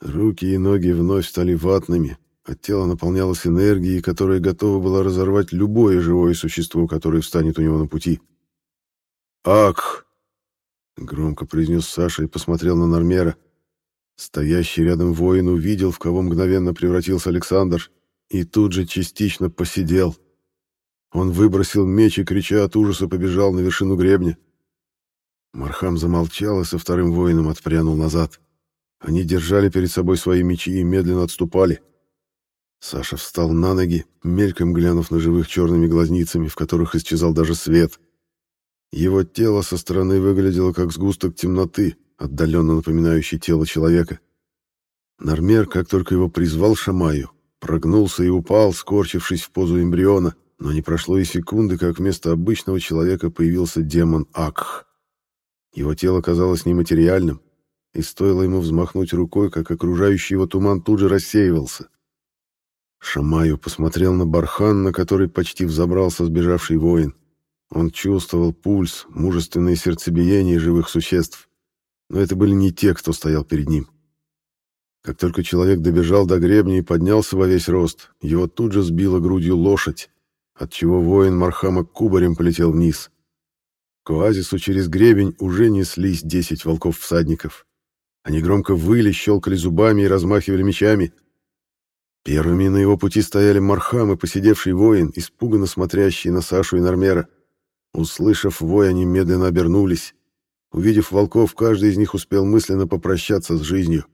Руки и ноги вновь стали ватными, а тело наполнялось энергией, которая готова была разорвать любое живое существо, которое встанет у него на пути. «Ак!» — громко произнес Саша и посмотрел на Нормера. Стоящий рядом воин увидел, в кого мгновенно превратился Александр, и тут же частично посидел. Он выбросил меч и, крича от ужаса, побежал на вершину гребня. Мархам замолчал и со вторым воином отпрянул назад. Они держали перед собой свои мечи и медленно отступали. Саша встал на ноги, мельком глянув на живых черными глазницами, в которых исчезал даже свет. Его тело со стороны выглядело как сгусток темноты, отдаленно напоминающий тело человека. Нормер, как только его призвал Шамаю, прогнулся и упал, скорчившись в позу эмбриона, но не прошло и секунды, как вместо обычного человека появился демон Акх. Его тело казалось нематериальным, и стоило ему взмахнуть рукой, как окружающий его туман тут же рассеивался. Шамаю посмотрел на бархан, на который почти взобрался сбежавший воин. Он чувствовал пульс, мужественное сердцебиение живых существ но это были не те, кто стоял перед ним. Как только человек добежал до гребня и поднялся во весь рост, его тут же сбила грудью лошадь, отчего воин Мархама кубарем полетел вниз. К оазису через гребень уже неслись десять волков-всадников. Они громко выли, щелкали зубами и размахивали мечами. Первыми на его пути стояли Мархам и посидевший воин, испуганно смотрящий на Сашу и Нормера. Услышав вой, они медленно обернулись. Увидев волков, каждый из них успел мысленно попрощаться с жизнью.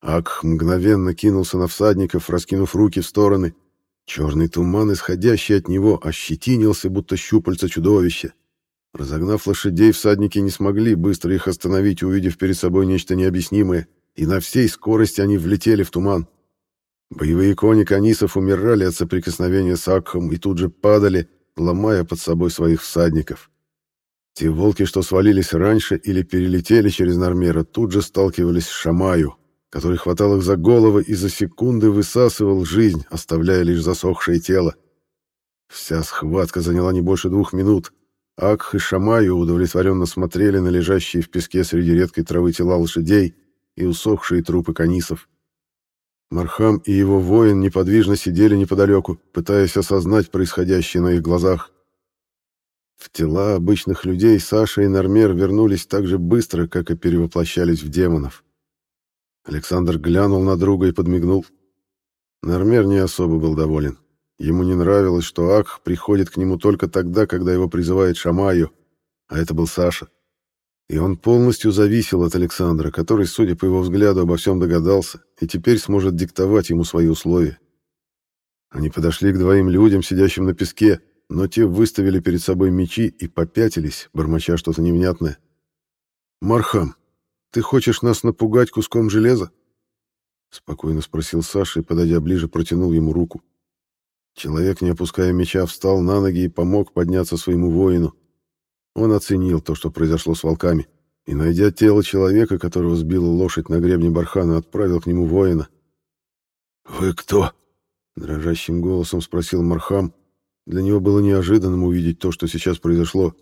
Акх мгновенно кинулся на всадников, раскинув руки в стороны. Черный туман, исходящий от него, ощетинился, будто щупальца чудовища. Разогнав лошадей, всадники не смогли быстро их остановить, увидев перед собой нечто необъяснимое, и на всей скорости они влетели в туман. Боевые кони канисов умирали от соприкосновения с Акхом и тут же падали, ломая под собой своих всадников. Те волки, что свалились раньше или перелетели через Нормера, тут же сталкивались с Шамаю, который хватал их за головы и за секунды высасывал жизнь, оставляя лишь засохшее тело. Вся схватка заняла не больше двух минут. Акх и Шамаю удовлетворенно смотрели на лежащие в песке среди редкой травы тела лошадей и усохшие трупы канисов. Мархам и его воин неподвижно сидели неподалеку, пытаясь осознать происходящее на их глазах. В тела обычных людей Саша и Нормер вернулись так же быстро, как и перевоплощались в демонов. Александр глянул на друга и подмигнул. Нормер не особо был доволен. Ему не нравилось, что Акх приходит к нему только тогда, когда его призывает Шамаю, а это был Саша. И он полностью зависел от Александра, который, судя по его взгляду, обо всем догадался и теперь сможет диктовать ему свои условия. Они подошли к двоим людям, сидящим на песке, но те выставили перед собой мечи и попятились, бормоча что-то невнятное. «Мархам, ты хочешь нас напугать куском железа?» Спокойно спросил Саша и, подойдя ближе, протянул ему руку. Человек, не опуская меча, встал на ноги и помог подняться своему воину. Он оценил то, что произошло с волками, и, найдя тело человека, которого сбила лошадь на гребне бархана, отправил к нему воина. «Вы кто?» — дрожащим голосом спросил Мархам, для него было неожиданным увидеть то, что сейчас произошло.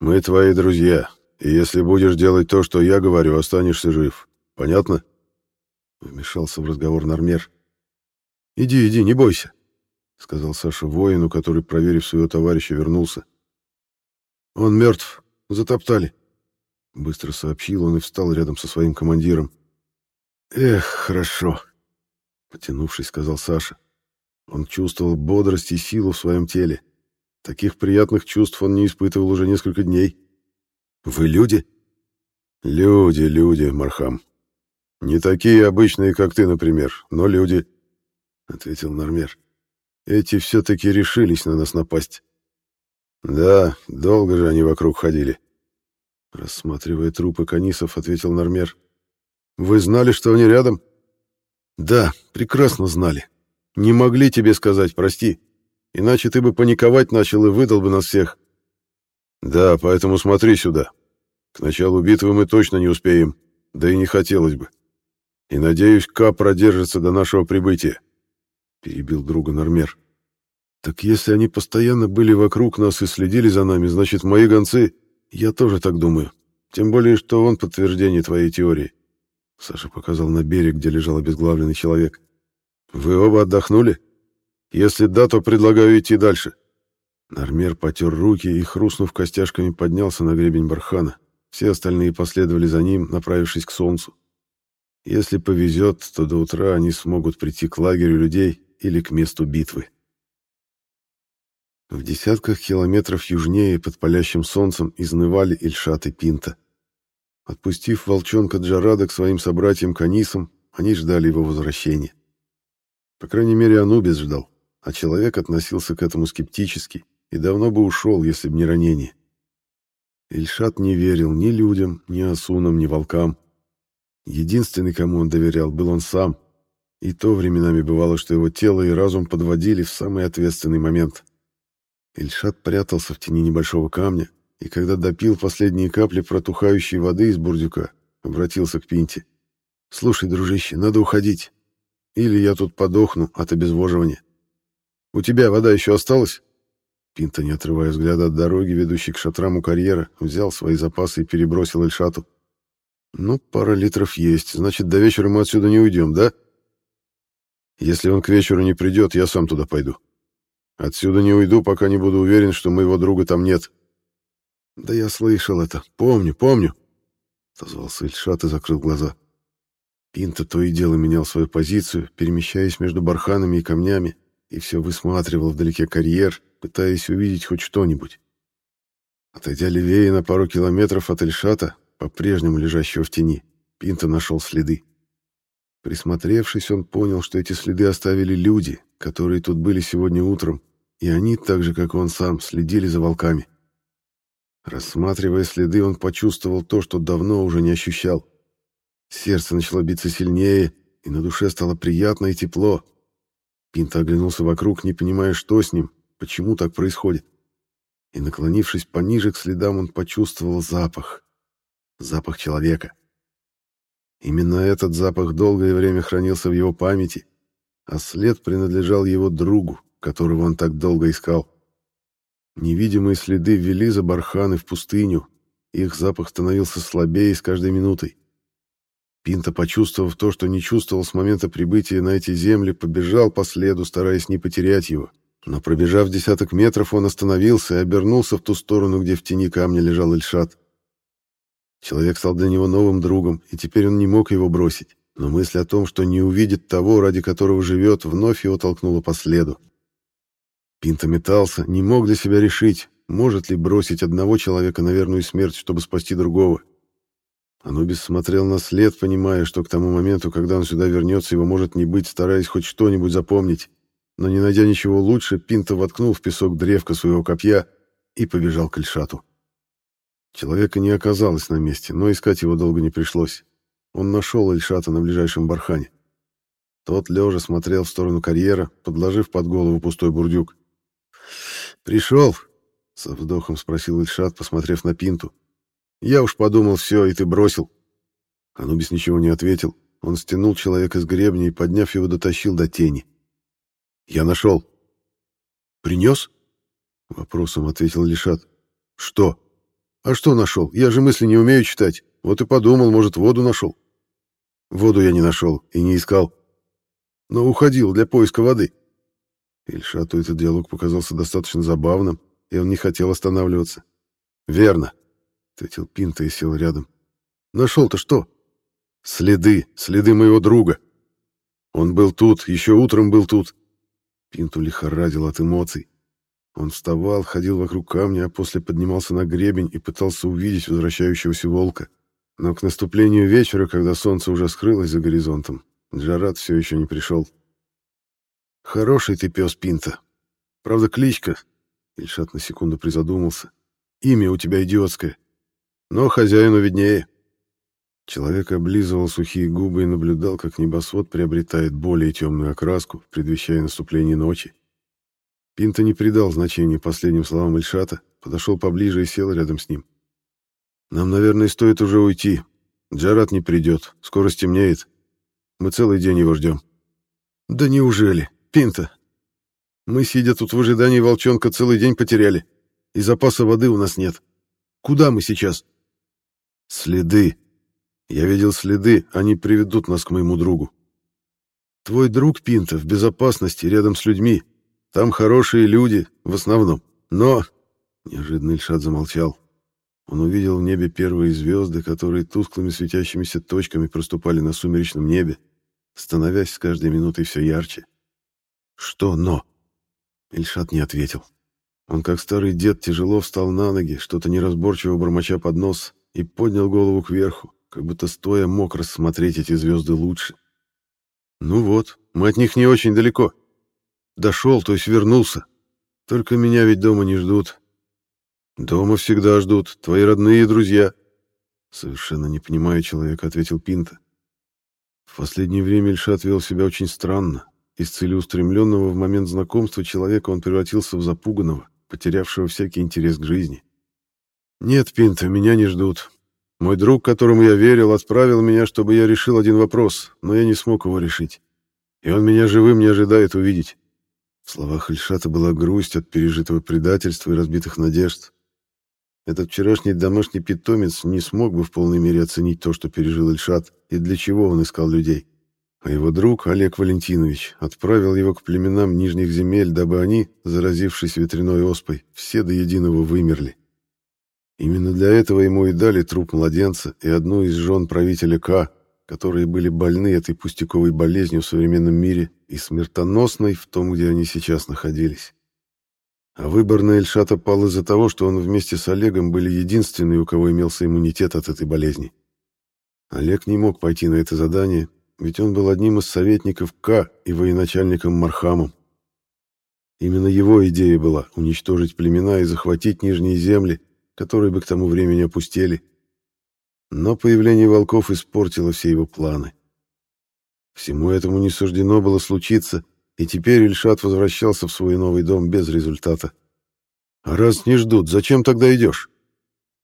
«Мы твои друзья, и если будешь делать то, что я говорю, останешься жив. Понятно?» Вмешался в разговор Нормер. «Иди, иди, не бойся», — сказал Саша воину, который, проверив своего товарища, вернулся. «Он мертв. Затоптали», — быстро сообщил он и встал рядом со своим командиром. «Эх, хорошо», — потянувшись, сказал Саша. Он чувствовал бодрость и силу в своем теле. Таких приятных чувств он не испытывал уже несколько дней. «Вы люди?» «Люди, люди, Мархам. Не такие обычные, как ты, например, но люди», — ответил Нормер. «Эти все-таки решились на нас напасть». «Да, долго же они вокруг ходили». Рассматривая трупы канисов, ответил Нормер. «Вы знали, что они рядом?» «Да, прекрасно знали. Не могли тебе сказать, прости. Иначе ты бы паниковать начал и выдал бы нас всех». «Да, поэтому смотри сюда. К началу битвы мы точно не успеем, да и не хотелось бы. И надеюсь, К продержится до нашего прибытия», — перебил друга Нормер. «Так если они постоянно были вокруг нас и следили за нами, значит, мои гонцы...» «Я тоже так думаю. Тем более, что он подтверждение твоей теории». Саша показал на берег, где лежал обезглавленный человек. «Вы оба отдохнули? Если да, то предлагаю идти дальше». Нормер потер руки и, хрустнув костяшками, поднялся на гребень бархана. Все остальные последовали за ним, направившись к солнцу. Если повезет, то до утра они смогут прийти к лагерю людей или к месту битвы. В десятках километров южнее под палящим солнцем изнывали Ильшат и Пинта. Отпустив волчонка Джарада к своим собратьям-канисам, они ждали его возвращения. По крайней мере, Анубис ждал, а человек относился к этому скептически и давно бы ушел, если бы не ранение. Ильшат не верил ни людям, ни осунам, ни волкам. Единственный, кому он доверял, был он сам. И то временами бывало, что его тело и разум подводили в самый ответственный момент. Ильшат прятался в тени небольшого камня, и когда допил последние капли протухающей воды из бурдюка, обратился к Пинте. «Слушай, дружище, надо уходить. Или я тут подохну от обезвоживания. У тебя вода еще осталась?» Пинта, не отрывая взгляда от дороги, ведущей к шатрам у карьера, взял свои запасы и перебросил Эльшату. «Ну, пара литров есть. Значит, до вечера мы отсюда не уйдем, да? Если он к вечеру не придет, я сам туда пойду. Отсюда не уйду, пока не буду уверен, что моего друга там нет». «Да я слышал это. Помню, помню», — отозвался Ильшат и закрыл глаза. Пинта то и дело менял свою позицию, перемещаясь между барханами и камнями, и все высматривал вдалеке карьер, пытаясь увидеть хоть что-нибудь. Отойдя левее на пару километров от Эльшата, по-прежнему лежащего в тени, Пинто нашел следы. Присмотревшись, он понял, что эти следы оставили люди, которые тут были сегодня утром, и они, так же, как он сам, следили за волками. Рассматривая следы, он почувствовал то, что давно уже не ощущал. Сердце начало биться сильнее, и на душе стало приятно и тепло. Пинто оглянулся вокруг, не понимая, что с ним, почему так происходит. И, наклонившись пониже к следам, он почувствовал запах. Запах человека. Именно этот запах долгое время хранился в его памяти, а след принадлежал его другу, которого он так долго искал. Невидимые следы вели за барханы в пустыню, их запах становился слабее с каждой минутой. Пинта, почувствовав то, что не чувствовал с момента прибытия на эти земли, побежал по следу, стараясь не потерять его. Но пробежав десяток метров, он остановился и обернулся в ту сторону, где в тени камня лежал Эльшат. Человек стал для него новым другом, и теперь он не мог его бросить. Но мысль о том, что не увидит того, ради которого живет, вновь его толкнула по следу. Пинта метался, не мог для себя решить, может ли бросить одного человека на верную смерть, чтобы спасти другого. Анубис смотрел на след, понимая, что к тому моменту, когда он сюда вернется, его может не быть, стараясь хоть что-нибудь запомнить но, не найдя ничего лучше, Пинто воткнул в песок древко своего копья и побежал к Ильшату. Человека не оказалось на месте, но искать его долго не пришлось. Он нашел Ильшата на ближайшем бархане. Тот лежа смотрел в сторону карьера, подложив под голову пустой бурдюк. «Пришел?» — со вздохом спросил Ильшат, посмотрев на Пинту. «Я уж подумал, все, и ты бросил». Анубис ничего не ответил. Он стянул человека с гребня и, подняв его, дотащил до тени. Я нашел. Принес? Вопросом ответил Лишат. Что? А что нашел? Я же мысли не умею читать. Вот и подумал, может, воду нашел. Воду я не нашел и не искал. Но уходил для поиска воды. Ильшату этот диалог показался достаточно забавным, и он не хотел останавливаться. «Верно», — ответил Пинта и сел рядом. «Нашел-то что?» «Следы, следы моего друга. Он был тут, еще утром был тут». Пинту лихорадил от эмоций. Он вставал, ходил вокруг камня, а после поднимался на гребень и пытался увидеть возвращающегося волка. Но к наступлению вечера, когда солнце уже скрылось за горизонтом, Джарат все еще не пришел. «Хороший ты пес, Пинта. Правда, кличка...» Ильшат на секунду призадумался. «Имя у тебя идиотское. Но хозяину виднее». Человек облизывал сухие губы и наблюдал, как небосвод приобретает более темную окраску, предвещая наступление ночи. Пинта не придал значения последним словам Ильшата, подошел поближе и сел рядом с ним. «Нам, наверное, стоит уже уйти. Джарат не придет, скоро стемнеет. Мы целый день его ждем». «Да неужели? Пинта? Мы, сидя тут в ожидании волчонка, целый день потеряли, и запаса воды у нас нет. Куда мы сейчас?» «Следы. Я видел следы, они приведут нас к моему другу». «Твой друг, Пинта, в безопасности, рядом с людьми. Там хорошие люди, в основном. Но...» Неожиданно Ильшат замолчал. Он увидел в небе первые звезды, которые тусклыми светящимися точками проступали на сумеречном небе, становясь с каждой минутой все ярче. «Что «но»?» Ильшат не ответил. Он, как старый дед, тяжело встал на ноги, что-то неразборчиво бормоча под нос, и поднял голову кверху, как будто стоя мог рассмотреть эти звезды лучше. «Ну вот, мы от них не очень далеко. Дошел, то есть вернулся. Только меня ведь дома не ждут. Дома всегда ждут, твои родные и друзья». Совершенно не понимая человека, ответил Пинта. В последнее время Ильшат вел себя очень странно. Из целеустремленного в момент знакомства человека он превратился в запуганного, потерявшего всякий интерес к жизни. «Нет, Пинта, меня не ждут. Мой друг, которому я верил, отправил меня, чтобы я решил один вопрос, но я не смог его решить. И он меня живым не ожидает увидеть». В словах Ильшата была грусть от пережитого предательства и разбитых надежд. Этот вчерашний домашний питомец не смог бы в полной мере оценить то, что пережил Ильшат, и для чего он искал людей. А его друг, Олег Валентинович, отправил его к племенам нижних земель, дабы они, заразившись ветряной оспой, все до единого вымерли. Именно для этого ему и дали труп младенца и одну из жен правителя К, которые были больны этой пустяковой болезнью в современном мире и смертоносной в том, где они сейчас находились. А выбор на Эльшата пал из-за того, что он вместе с Олегом были единственные, у кого имелся иммунитет от этой болезни. Олег не мог пойти на это задание, ведь он был одним из советников К и военачальником Мархамом. Именно его идея была уничтожить племена и захватить нижние земли, которые бы к тому времени опустели. Но появление волков испортило все его планы. Всему этому не суждено было случиться, и теперь Ильшат возвращался в свой новый дом без результата. «А раз не ждут, зачем тогда идешь?»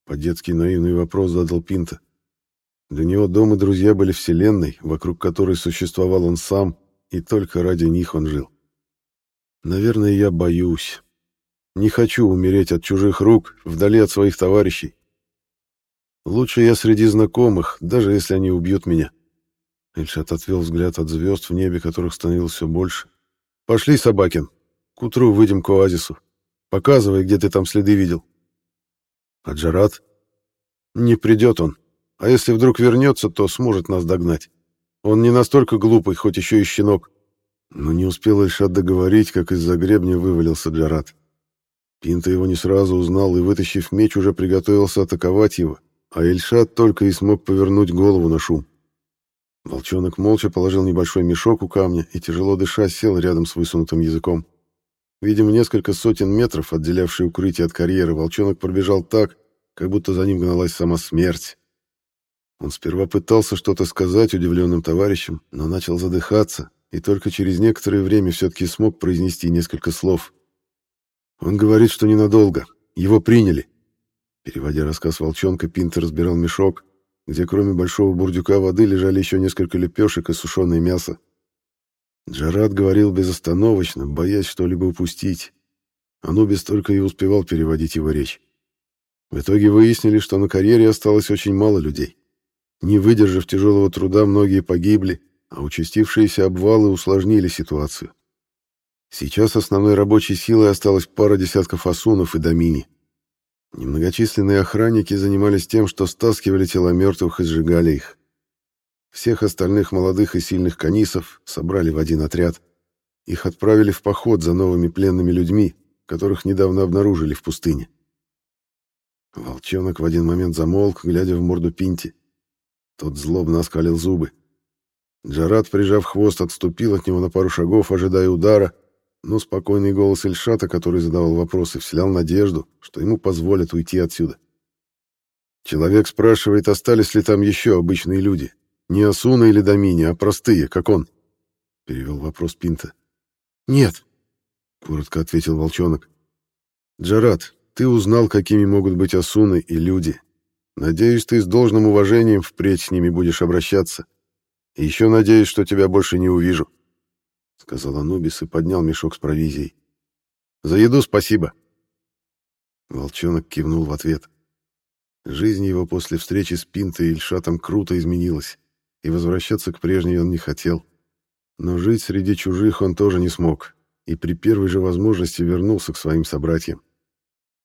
По-детски наивный вопрос задал Пинта. Для него дом и друзья были вселенной, вокруг которой существовал он сам, и только ради них он жил. «Наверное, я боюсь. Не хочу умереть от чужих рук, вдали от своих товарищей. Лучше я среди знакомых, даже если они убьют меня». Эльшат отвел взгляд от звезд в небе, которых становилось все больше. Пошли, Собакин. К утру выйдем к оазису. Показывай, где ты там следы видел. А Джарат? Не придет он. А если вдруг вернется, то сможет нас догнать. Он не настолько глупый, хоть еще и щенок. Но не успел Ильшат договорить, как из-за гребня вывалился Джарат. Пинта его не сразу узнал и, вытащив меч, уже приготовился атаковать его, а Ильшат только и смог повернуть голову на шум. Волчонок молча положил небольшой мешок у камня и, тяжело дыша, сел рядом с высунутым языком. Видимо, несколько сотен метров, отделявшие укрытие от карьеры, волчонок пробежал так, как будто за ним гналась сама смерть. Он сперва пытался что-то сказать удивленным товарищам, но начал задыхаться, и только через некоторое время все-таки смог произнести несколько слов. Он говорит, что ненадолго. Его приняли. Переводя рассказ волчонка, Пинтер разбирал мешок, где кроме большого бурдюка воды лежали еще несколько лепешек и сушеное мясо. Джарад говорил безостановочно, боясь что-либо упустить. Анубис только и успевал переводить его речь. В итоге выяснили, что на карьере осталось очень мало людей. Не выдержав тяжелого труда, многие погибли, а участившиеся обвалы усложнили ситуацию. Сейчас основной рабочей силой осталась пара десятков асунов и домини. Немногочисленные охранники занимались тем, что стаскивали тела мертвых и сжигали их. Всех остальных молодых и сильных канисов собрали в один отряд. Их отправили в поход за новыми пленными людьми, которых недавно обнаружили в пустыне. Волчонок в один момент замолк, глядя в морду Пинти. Тот злобно оскалил зубы. Джарат, прижав хвост, отступил от него на пару шагов, ожидая удара, но спокойный голос Эльшата, который задавал вопросы, вселял надежду, что ему позволят уйти отсюда. Человек спрашивает, остались ли там еще обычные люди. Не Асуна или Домини, а простые, как он. Перевел вопрос Пинта. «Нет», — коротко ответил волчонок. «Джарат, ты узнал, какими могут быть Асуны и люди. Надеюсь, ты с должным уважением впредь с ними будешь обращаться. И еще надеюсь, что тебя больше не увижу», — сказал Анубис и поднял мешок с провизией. «За еду спасибо». Волчонок кивнул в ответ. Жизнь его после встречи с Пинтой и Ильшатом круто изменилась, и возвращаться к прежней он не хотел. Но жить среди чужих он тоже не смог, и при первой же возможности вернулся к своим собратьям.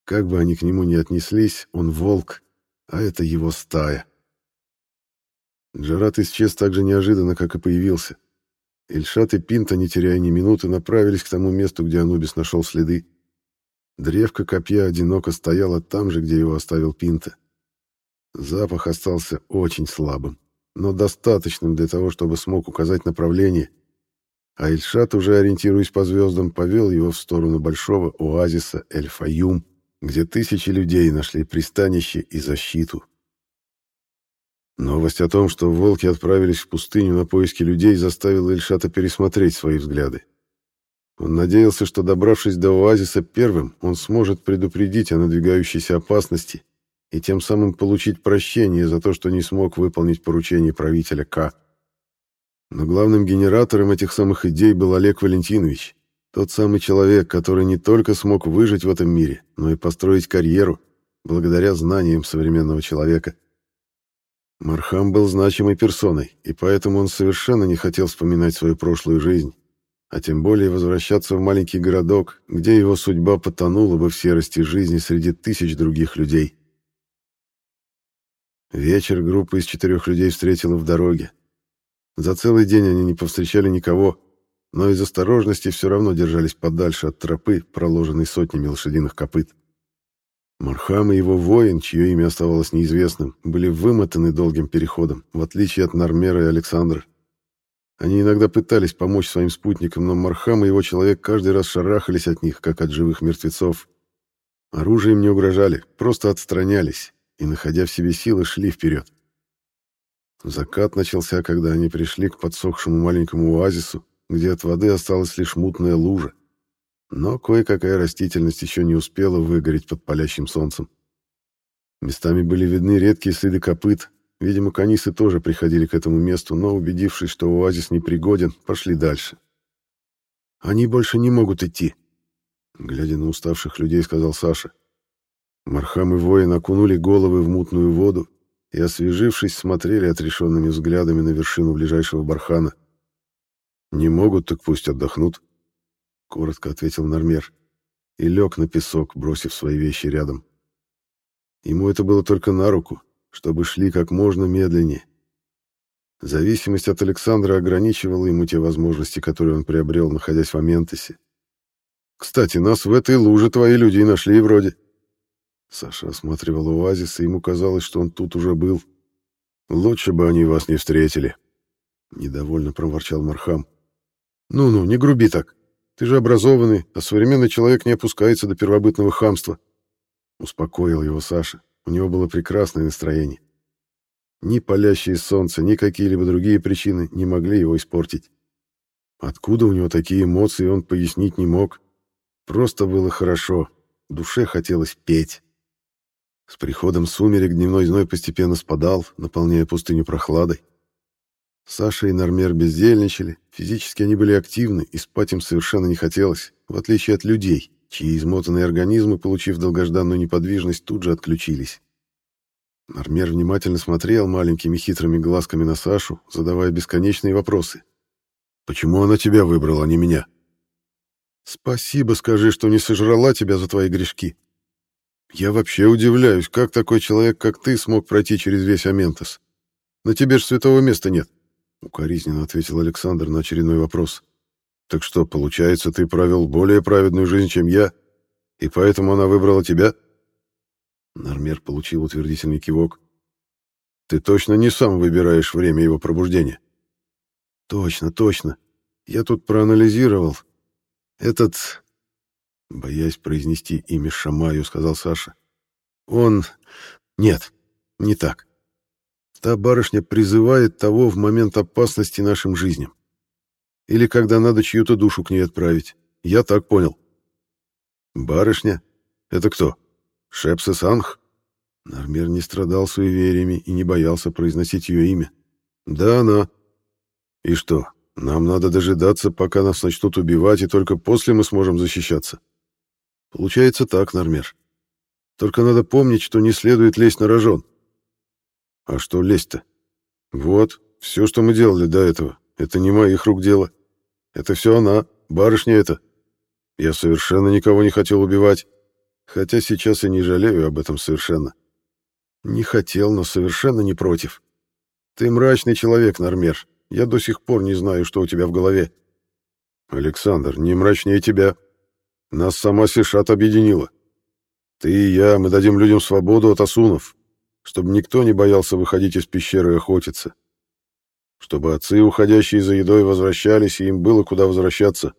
Как бы они к нему ни отнеслись, он волк, а это его стая. Джарат исчез так же неожиданно, как и появился. Ильшат и Пинта, не теряя ни минуты, направились к тому месту, где Анубис нашел следы. Древко копья одиноко стояло там же, где его оставил Пинта. Запах остался очень слабым, но достаточным для того, чтобы смог указать направление. А Ильшат, уже ориентируясь по звездам, повел его в сторону большого оазиса Эль-Фаюм, где тысячи людей нашли пристанище и защиту. Новость о том, что волки отправились в пустыню на поиски людей, заставила Ильшата пересмотреть свои взгляды. Он надеялся, что, добравшись до оазиса первым, он сможет предупредить о надвигающейся опасности и тем самым получить прощение за то, что не смог выполнить поручение правителя К. Но главным генератором этих самых идей был Олег Валентинович, тот самый человек, который не только смог выжить в этом мире, но и построить карьеру благодаря знаниям современного человека. Мархам был значимой персоной, и поэтому он совершенно не хотел вспоминать свою прошлую жизнь, а тем более возвращаться в маленький городок, где его судьба потонула бы в серости жизни среди тысяч других людей. Вечер группа из четырех людей встретила в дороге. За целый день они не повстречали никого, но из осторожности все равно держались подальше от тропы, проложенной сотнями лошадиных копыт. Мархам и его воин, чье имя оставалось неизвестным, были вымотаны долгим переходом, в отличие от Нормера и Александра. Они иногда пытались помочь своим спутникам, но Мархам и его человек каждый раз шарахались от них, как от живых мертвецов. Оружием не угрожали, просто отстранялись и, находя в себе силы, шли вперед. Закат начался, когда они пришли к подсохшему маленькому оазису, где от воды осталась лишь мутная лужа но кое-какая растительность еще не успела выгореть под палящим солнцем. Местами были видны редкие следы копыт. Видимо, канисы тоже приходили к этому месту, но, убедившись, что оазис непригоден, пошли дальше. «Они больше не могут идти», — глядя на уставших людей, сказал Саша. Мархам и воин окунули головы в мутную воду и, освежившись, смотрели отрешенными взглядами на вершину ближайшего бархана. «Не могут, так пусть отдохнут», — коротко ответил Нормер и лег на песок, бросив свои вещи рядом. Ему это было только на руку, чтобы шли как можно медленнее. Зависимость от Александра ограничивала ему те возможности, которые он приобрел, находясь в Аментосе. «Кстати, нас в этой луже твои люди и нашли вроде». Саша осматривал оазис, и ему казалось, что он тут уже был. «Лучше бы они вас не встретили», — недовольно проворчал Мархам. «Ну-ну, не груби так», ты же образованный, а современный человек не опускается до первобытного хамства. Успокоил его Саша. У него было прекрасное настроение. Ни палящее солнце, ни какие-либо другие причины не могли его испортить. Откуда у него такие эмоции, он пояснить не мог. Просто было хорошо. Душе хотелось петь. С приходом сумерек дневной зной постепенно спадал, наполняя пустыню прохладой. Саша и Нормер бездельничали, физически они были активны, и спать им совершенно не хотелось, в отличие от людей, чьи измотанные организмы, получив долгожданную неподвижность, тут же отключились. Нармер внимательно смотрел маленькими хитрыми глазками на Сашу, задавая бесконечные вопросы. «Почему она тебя выбрала, а не меня?» «Спасибо скажи, что не сожрала тебя за твои грешки. Я вообще удивляюсь, как такой человек, как ты, смог пройти через весь Аментос. На тебе же святого места нет», — укоризненно ответил Александр на очередной вопрос. «Так что, получается, ты провел более праведную жизнь, чем я, и поэтому она выбрала тебя?» Нармер получил утвердительный кивок. «Ты точно не сам выбираешь время его пробуждения?» «Точно, точно. Я тут проанализировал. Этот...» Боясь произнести имя Шамаю, сказал Саша. «Он... Нет, не так. Та барышня призывает того в момент опасности нашим жизням. Или когда надо чью-то душу к ней отправить. Я так понял». «Барышня? Это кто?» Шепсес Анх? Нармер не страдал суевериями и не боялся произносить ее имя. Да, она. И что, нам надо дожидаться, пока нас начнут убивать, и только после мы сможем защищаться? Получается так, Нармер. Только надо помнить, что не следует лезть на рожон. А что лезть-то? Вот, все, что мы делали до этого, это не моих рук дело. Это все она, барышня эта. Я совершенно никого не хотел убивать. Хотя сейчас и не жалею об этом совершенно. Не хотел, но совершенно не против. Ты мрачный человек, Нормер. Я до сих пор не знаю, что у тебя в голове. Александр, не мрачнее тебя. Нас сама Сишат объединила. Ты и я, мы дадим людям свободу от асунов, чтобы никто не боялся выходить из пещеры и охотиться. Чтобы отцы, уходящие за едой, возвращались, и им было куда возвращаться.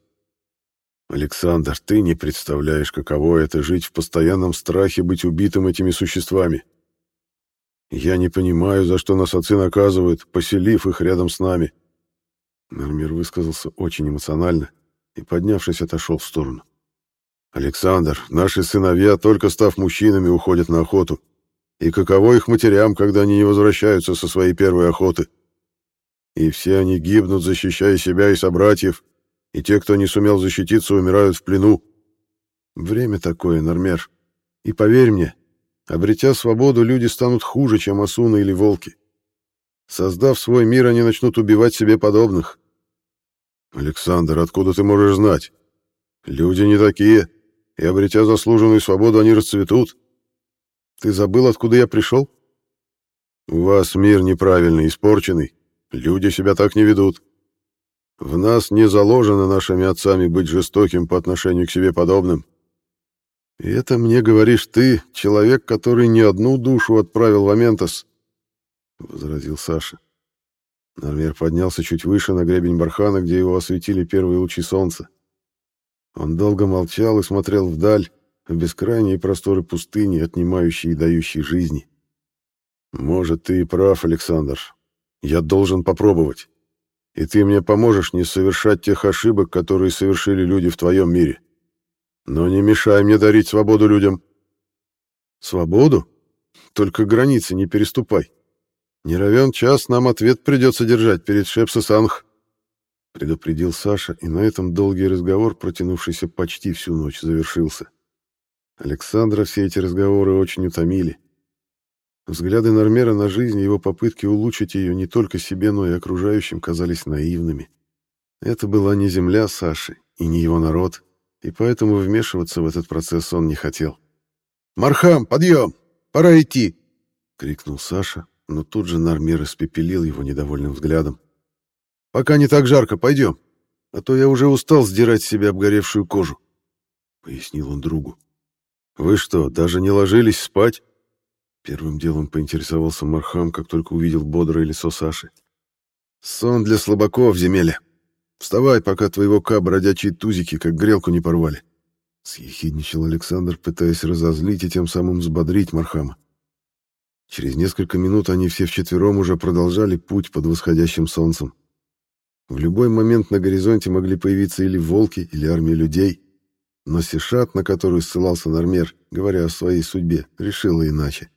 — Александр, ты не представляешь, каково это жить в постоянном страхе быть убитым этими существами. Я не понимаю, за что нас отцы наказывают, поселив их рядом с нами. Нармир высказался очень эмоционально и, поднявшись, отошел в сторону. Александр, наши сыновья, только став мужчинами, уходят на охоту. И каково их матерям, когда они не возвращаются со своей первой охоты? И все они гибнут, защищая себя и собратьев, и те, кто не сумел защититься, умирают в плену. Время такое, Нормер. И поверь мне, обретя свободу, люди станут хуже, чем осуны или волки. Создав свой мир, они начнут убивать себе подобных. Александр, откуда ты можешь знать? Люди не такие, и, обретя заслуженную свободу, они расцветут. Ты забыл, откуда я пришел? У вас мир неправильный, испорченный. Люди себя так не ведут. В нас не заложено нашими отцами быть жестоким по отношению к себе подобным. И это мне говоришь ты, человек, который не одну душу отправил в Аментос, — возразил Саша. Нармер поднялся чуть выше на гребень бархана, где его осветили первые лучи солнца. Он долго молчал и смотрел вдаль, в бескрайние просторы пустыни, отнимающие и дающие жизни. «Может, ты и прав, Александр. Я должен попробовать и ты мне поможешь не совершать тех ошибок, которые совершили люди в твоем мире. Но не мешай мне дарить свободу людям. Свободу? Только границы не переступай. Не равен час, нам ответ придется держать перед Шепсосанх. Предупредил Саша, и на этом долгий разговор, протянувшийся почти всю ночь, завершился. Александра все эти разговоры очень утомили. Взгляды Нормера на жизнь и его попытки улучшить ее не только себе, но и окружающим казались наивными. Это была не земля Саши и не его народ, и поэтому вмешиваться в этот процесс он не хотел. «Мархам, подъем! Пора идти!» — крикнул Саша, но тут же Нормер испепелил его недовольным взглядом. «Пока не так жарко, пойдем, а то я уже устал сдирать с себя обгоревшую кожу», — пояснил он другу. «Вы что, даже не ложились спать?» Первым делом поинтересовался Мархам, как только увидел бодрое лицо Саши. «Сон для слабаков, земеля. Вставай, пока твоего ка бродячие тузики, как грелку, не порвали». Съехидничал Александр, пытаясь разозлить и тем самым взбодрить Мархама. Через несколько минут они все вчетвером уже продолжали путь под восходящим солнцем. В любой момент на горизонте могли появиться или волки, или армия людей, но Сишат, на которую ссылался Нормер, говоря о своей судьбе, решила иначе.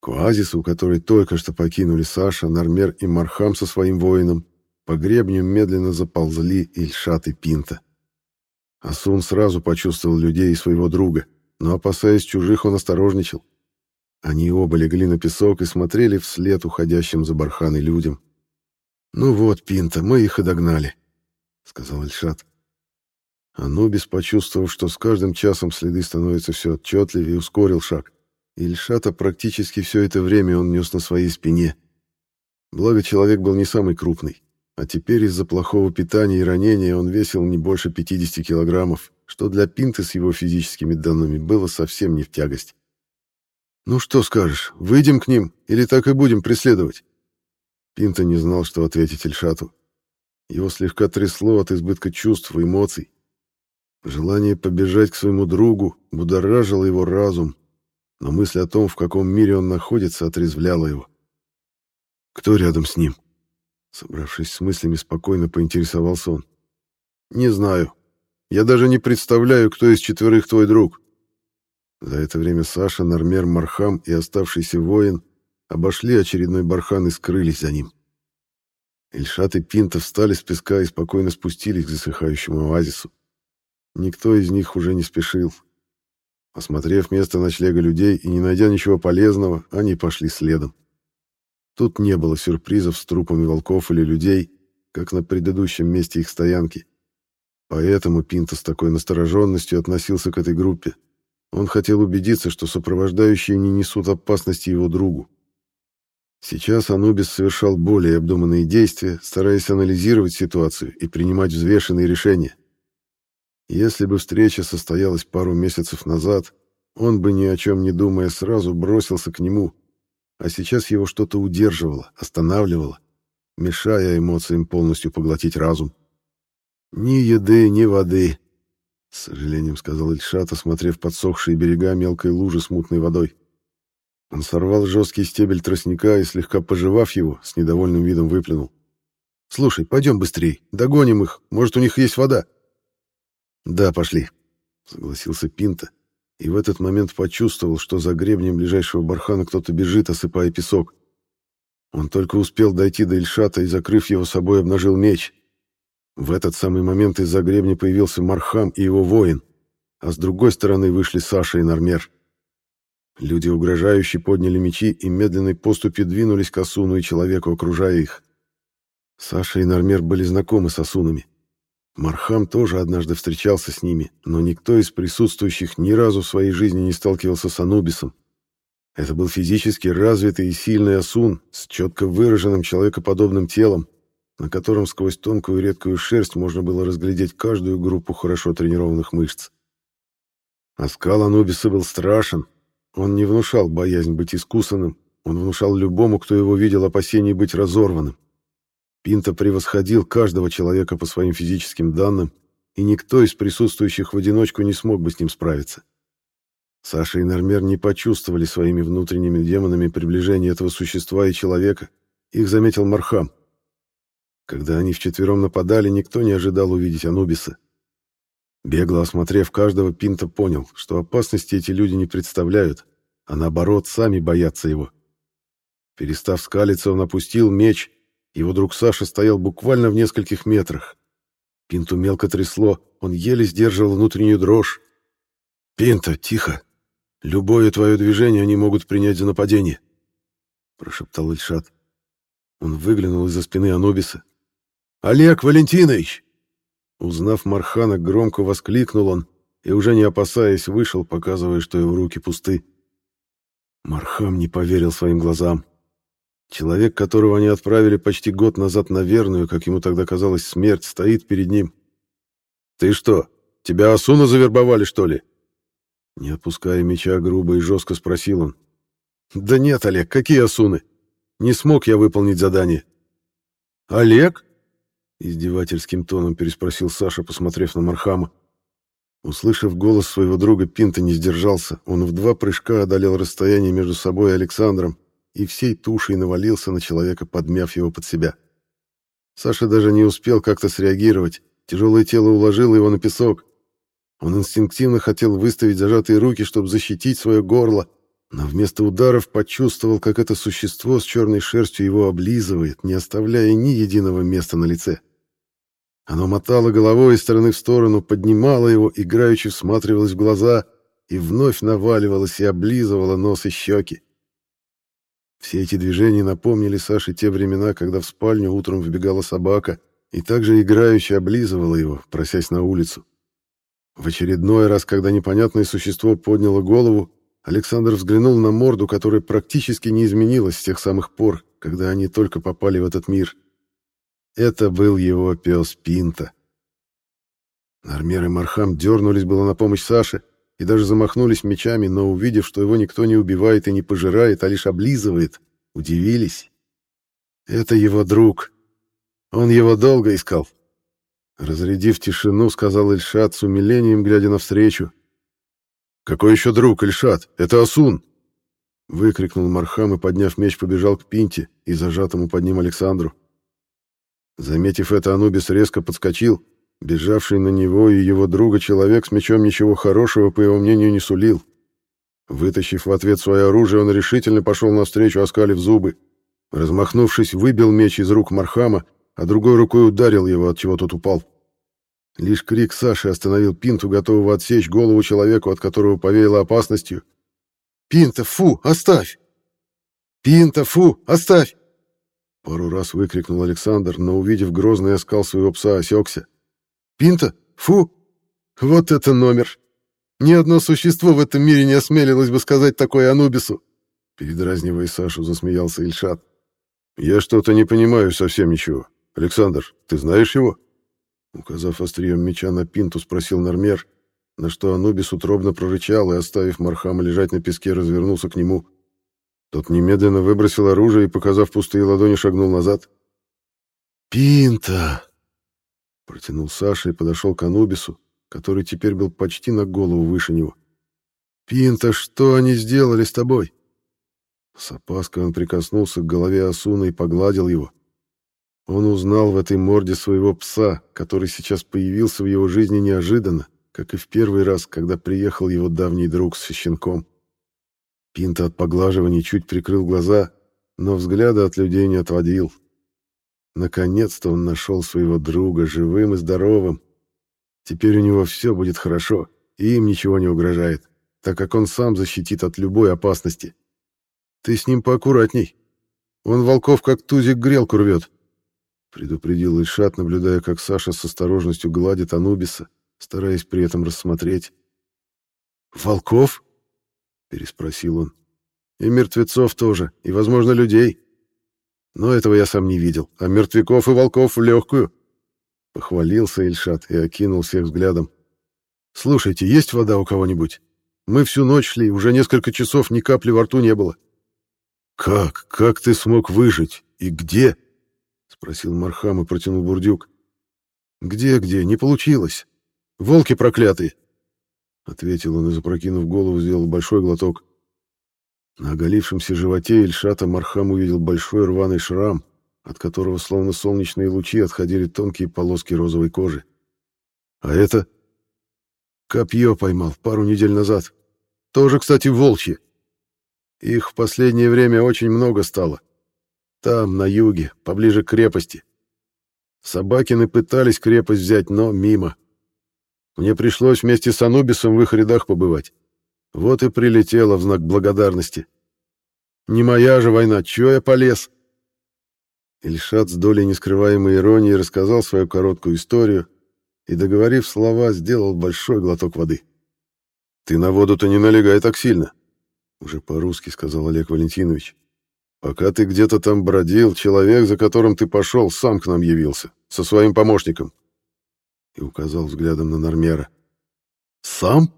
К оазису, который только что покинули Саша, Нормер и Мархам со своим воином, по гребню медленно заползли Ильшат и Пинта. Асун сразу почувствовал людей и своего друга, но, опасаясь чужих, он осторожничал. Они оба легли на песок и смотрели вслед уходящим за барханой людям. «Ну вот, Пинта, мы их и догнали», — сказал Эльшат. Анубис, почувствовав, что с каждым часом следы становятся все отчетливее, ускорил шаг. Ильшата практически все это время он нес на своей спине. Благо, человек был не самый крупный, а теперь из-за плохого питания и ранения он весил не больше 50 килограммов, что для Пинты с его физическими данными было совсем не в тягость. «Ну что скажешь, выйдем к ним или так и будем преследовать?» Пинта не знал, что ответить Ильшату. Его слегка трясло от избытка чувств и эмоций. Желание побежать к своему другу будоражило его разум, но мысль о том, в каком мире он находится, отрезвляла его. «Кто рядом с ним?» Собравшись с мыслями, спокойно поинтересовался он. «Не знаю. Я даже не представляю, кто из четверых твой друг». За это время Саша, Нормер, Мархам и оставшийся воин обошли очередной бархан и скрылись за ним. Ильшат и Пинта встали с песка и спокойно спустились к засыхающему оазису. Никто из них уже не спешил. Осмотрев место ночлега людей и не найдя ничего полезного, они пошли следом. Тут не было сюрпризов с трупами волков или людей, как на предыдущем месте их стоянки. Поэтому Пинто с такой настороженностью относился к этой группе. Он хотел убедиться, что сопровождающие не несут опасности его другу. Сейчас Анубис совершал более обдуманные действия, стараясь анализировать ситуацию и принимать взвешенные решения. Если бы встреча состоялась пару месяцев назад, он бы ни о чем не думая сразу бросился к нему, а сейчас его что-то удерживало, останавливало, мешая эмоциям полностью поглотить разум. «Ни еды, ни воды», — с сожалением сказал Ильшат, осмотрев подсохшие берега мелкой лужи с мутной водой. Он сорвал жесткий стебель тростника и, слегка пожевав его, с недовольным видом выплюнул. «Слушай, пойдем быстрей, догоним их, может, у них есть вода». «Да, пошли», — согласился Пинта, и в этот момент почувствовал, что за гребнем ближайшего бархана кто-то бежит, осыпая песок. Он только успел дойти до Ильшата и, закрыв его собой, обнажил меч. В этот самый момент из-за гребня появился Мархам и его воин, а с другой стороны вышли Саша и Нормер. Люди угрожающе подняли мечи и медленной поступью двинулись к Асуну и человеку, окружая их. Саша и Нормер были знакомы с Асунами. Мархам тоже однажды встречался с ними, но никто из присутствующих ни разу в своей жизни не сталкивался с Анубисом. Это был физически развитый и сильный Асун с четко выраженным человекоподобным телом, на котором сквозь тонкую редкую шерсть можно было разглядеть каждую группу хорошо тренированных мышц. Оскал Анубиса был страшен. Он не внушал боязнь быть искусанным, он внушал любому, кто его видел, опасение быть разорванным. Пинта превосходил каждого человека по своим физическим данным, и никто из присутствующих в одиночку не смог бы с ним справиться. Саша и Нормер не почувствовали своими внутренними демонами приближение этого существа и человека. Их заметил Мархам. Когда они вчетвером нападали, никто не ожидал увидеть Анубиса. Бегло осмотрев каждого, Пинта понял, что опасности эти люди не представляют, а наоборот, сами боятся его. Перестав скалиться, он опустил меч его друг Саша стоял буквально в нескольких метрах. Пинту мелко трясло, он еле сдерживал внутреннюю дрожь. «Пинта, тихо! Любое твое движение они могут принять за нападение!» Прошептал Ильшат. Он выглянул из-за спины Анубиса. «Олег Валентинович!» Узнав Мархана, громко воскликнул он и, уже не опасаясь, вышел, показывая, что его руки пусты. Мархам не поверил своим глазам. Человек, которого они отправили почти год назад на верную, как ему тогда казалось, смерть, стоит перед ним. «Ты что, тебя Асуна завербовали, что ли?» Не опуская меча, грубо и жестко спросил он. «Да нет, Олег, какие Асуны? Не смог я выполнить задание». «Олег?» Издевательским тоном переспросил Саша, посмотрев на Мархама. Услышав голос своего друга, Пинта не сдержался. Он в два прыжка одолел расстояние между собой и Александром и всей тушей навалился на человека, подмяв его под себя. Саша даже не успел как-то среагировать. Тяжелое тело уложило его на песок. Он инстинктивно хотел выставить зажатые руки, чтобы защитить свое горло, но вместо ударов почувствовал, как это существо с черной шерстью его облизывает, не оставляя ни единого места на лице. Оно мотало головой из стороны в сторону, поднимало его, играючи всматривалось в глаза и вновь наваливалось и облизывало нос и щеки. Все эти движения напомнили Саше те времена, когда в спальню утром вбегала собака и также играюще облизывала его, просясь на улицу. В очередной раз, когда непонятное существо подняло голову, Александр взглянул на морду, которая практически не изменилась с тех самых пор, когда они только попали в этот мир. Это был его пес Пинта. Нармер и Мархам дернулись было на помощь Саше и даже замахнулись мечами, но, увидев, что его никто не убивает и не пожирает, а лишь облизывает, удивились. Это его друг. Он его долго искал. Разрядив тишину, сказал Ильшат с умилением, глядя навстречу. «Какой еще друг, Ильшат? Это Асун!» Выкрикнул Мархам и, подняв меч, побежал к Пинте и зажатому под ним Александру. Заметив это, Анубис резко подскочил. Бежавший на него и его друга человек с мечом ничего хорошего, по его мнению, не сулил. Вытащив в ответ свое оружие, он решительно пошел навстречу, оскалив зубы. Размахнувшись, выбил меч из рук Мархама, а другой рукой ударил его, от чего тот упал. Лишь крик Саши остановил Пинту, готового отсечь голову человеку, от которого повеяло опасностью. «Пинта, фу, оставь! Пинта, фу, оставь!» Пару раз выкрикнул Александр, но, увидев грозный оскал своего пса, осекся. «Пинта, фу! Вот это номер! Ни одно существо в этом мире не осмелилось бы сказать такое Анубису!» Передразнивая Сашу, засмеялся Ильшат. «Я что-то не понимаю совсем ничего. Александр, ты знаешь его?» Указав острием меча на пинту, спросил Нормер, на что Анубис утробно прорычал и, оставив Мархама лежать на песке, развернулся к нему. Тот немедленно выбросил оружие и, показав пустые ладони, шагнул назад. «Пинта!» Протянул Саша и подошел к Анубису, который теперь был почти на голову выше него. «Пинта, что они сделали с тобой?» С опаской он прикоснулся к голове Асуна и погладил его. Он узнал в этой морде своего пса, который сейчас появился в его жизни неожиданно, как и в первый раз, когда приехал его давний друг с щенком. Пинта от поглаживания чуть прикрыл глаза, но взгляда от людей не отводил. Наконец-то он нашел своего друга, живым и здоровым. Теперь у него все будет хорошо, и им ничего не угрожает, так как он сам защитит от любой опасности. Ты с ним поаккуратней. Он волков как тузик грелку рвет предупредил Ильшат, наблюдая, как Саша с осторожностью гладит Анубиса, стараясь при этом рассмотреть. «Волков?» — переспросил он. «И мертвецов тоже, и, возможно, людей. Но этого я сам не видел, а мертвяков и волков в легкую». Похвалился Ильшат и окинул всех взглядом. «Слушайте, есть вода у кого-нибудь? Мы всю ночь шли, уже несколько часов ни капли во рту не было». «Как? Как ты смог выжить? И где?» — спросил Мархам и протянул бурдюк. «Где-где? Не получилось. Волки проклятые!» — ответил он и, запрокинув голову, сделал большой глоток. На оголившемся животе Ильшата Мархам увидел большой рваный шрам, от которого словно солнечные лучи отходили тонкие полоски розовой кожи. «А это?» «Копье поймал пару недель назад. Тоже, кстати, волчье. Их в последнее время очень много стало. Там, на юге, поближе к крепости. Собакины пытались крепость взять, но мимо. Мне пришлось вместе с Анубисом в их рядах побывать. Вот и прилетело в знак благодарности. Не моя же война, чё я полез? Ильшат с долей нескрываемой иронии рассказал свою короткую историю и, договорив слова, сделал большой глоток воды. «Ты на воду-то не налегай так сильно», — уже по-русски сказал Олег Валентинович. Пока ты где-то там бродил, человек, за которым ты пошел, сам к нам явился, со своим помощником. И указал взглядом на Нормера. «Сам?»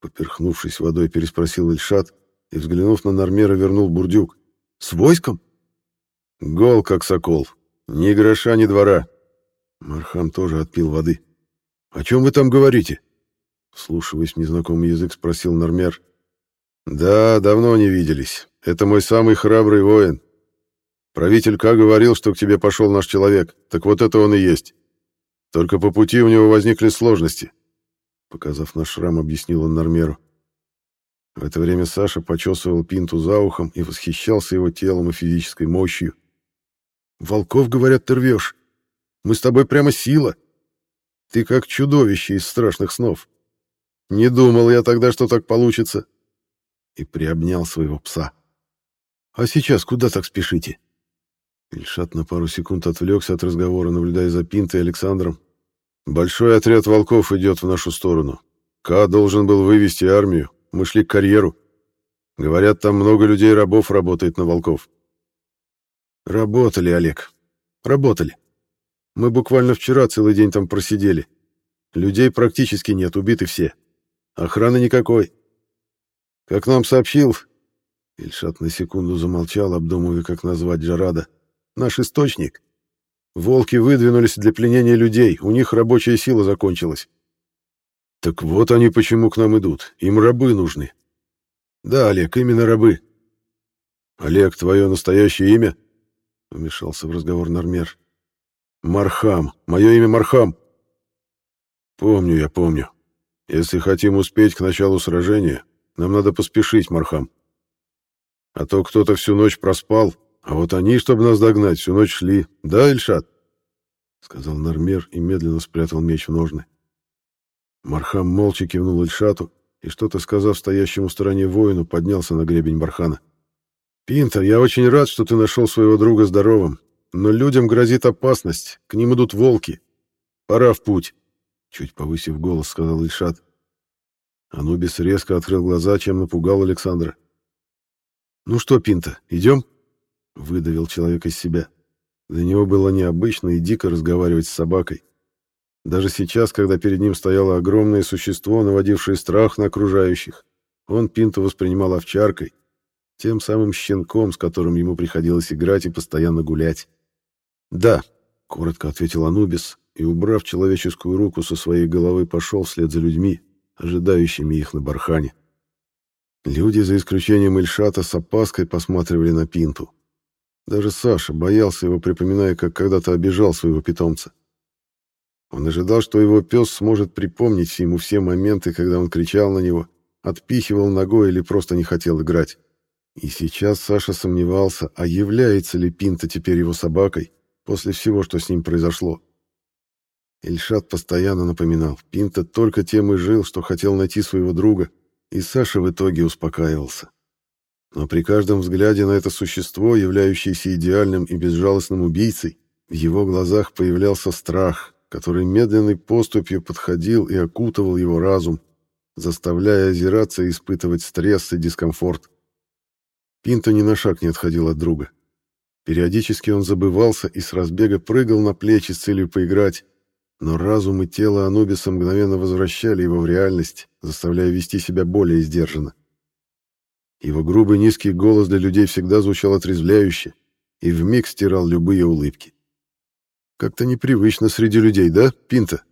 Поперхнувшись водой, переспросил Ильшат и, взглянув на Нормера, вернул бурдюк. «С войском?» «Гол, как сокол. Ни гроша, ни двора». Мархам тоже отпил воды. «О чем вы там говорите?» Слушаясь в незнакомый язык, спросил Нормер. «Да, давно не виделись. Это мой самый храбрый воин. Правитель К говорил, что к тебе пошел наш человек. Так вот это он и есть. Только по пути у него возникли сложности. Показав наш шрам, объяснил он Нормеру. В это время Саша почесывал Пинту за ухом и восхищался его телом и физической мощью. «Волков, говорят, ты рвешь. Мы с тобой прямо сила. Ты как чудовище из страшных снов. Не думал я тогда, что так получится». И приобнял своего пса. А сейчас куда так спешите?» Ильшат на пару секунд отвлекся от разговора, наблюдая за Пинтой и Александром. «Большой отряд волков идет в нашу сторону. Ка должен был вывести армию. Мы шли к карьеру. Говорят, там много людей-рабов работает на волков». «Работали, Олег. Работали. Мы буквально вчера целый день там просидели. Людей практически нет, убиты все. Охраны никакой. Как нам сообщил...» Ильшат на секунду замолчал, обдумывая, как назвать Джарада. «Наш источник. Волки выдвинулись для пленения людей, у них рабочая сила закончилась». «Так вот они почему к нам идут. Им рабы нужны». «Да, Олег, именно рабы». «Олег, твое настоящее имя?» — вмешался в разговор Нормер. «Мархам. Мое имя Мархам». «Помню я, помню. Если хотим успеть к началу сражения, нам надо поспешить, Мархам. А то кто-то всю ночь проспал, а вот они, чтобы нас догнать, всю ночь шли. Да, Ильшат?» — сказал Нормер и медленно спрятал меч в ножны. Мархам молча кивнул Ильшату и, что-то сказав стоящему в стороне воину, поднялся на гребень бархана. «Пинта, я очень рад, что ты нашел своего друга здоровым, но людям грозит опасность, к ним идут волки. Пора в путь», — чуть повысив голос, сказал Ильшат. Анубис резко открыл глаза, чем напугал Александра. «Ну что, Пинта, идем?» — выдавил человек из себя. Для него было необычно и дико разговаривать с собакой. Даже сейчас, когда перед ним стояло огромное существо, наводившее страх на окружающих, он Пинту воспринимал овчаркой, тем самым щенком, с которым ему приходилось играть и постоянно гулять. «Да», — коротко ответил Анубис, и, убрав человеческую руку со своей головы, пошел вслед за людьми, ожидающими их на бархане. Люди, за исключением Ильшата, с опаской посматривали на Пинту. Даже Саша боялся его, припоминая, как когда-то обижал своего питомца. Он ожидал, что его пес сможет припомнить ему все моменты, когда он кричал на него, отпихивал ногой или просто не хотел играть. И сейчас Саша сомневался, а является ли Пинта теперь его собакой после всего, что с ним произошло. Ильшат постоянно напоминал, Пинта только тем и жил, что хотел найти своего друга, и Саша в итоге успокаивался. Но при каждом взгляде на это существо, являющееся идеальным и безжалостным убийцей, в его глазах появлялся страх, который медленной поступью подходил и окутывал его разум, заставляя озираться и испытывать стресс и дискомфорт. Пинто ни на шаг не отходил от друга. Периодически он забывался и с разбега прыгал на плечи с целью поиграть, но разум и тело Анубиса мгновенно возвращали его в реальность, заставляя вести себя более сдержанно. Его грубый низкий голос для людей всегда звучал отрезвляюще и вмиг стирал любые улыбки. «Как-то непривычно среди людей, да, Пинта?»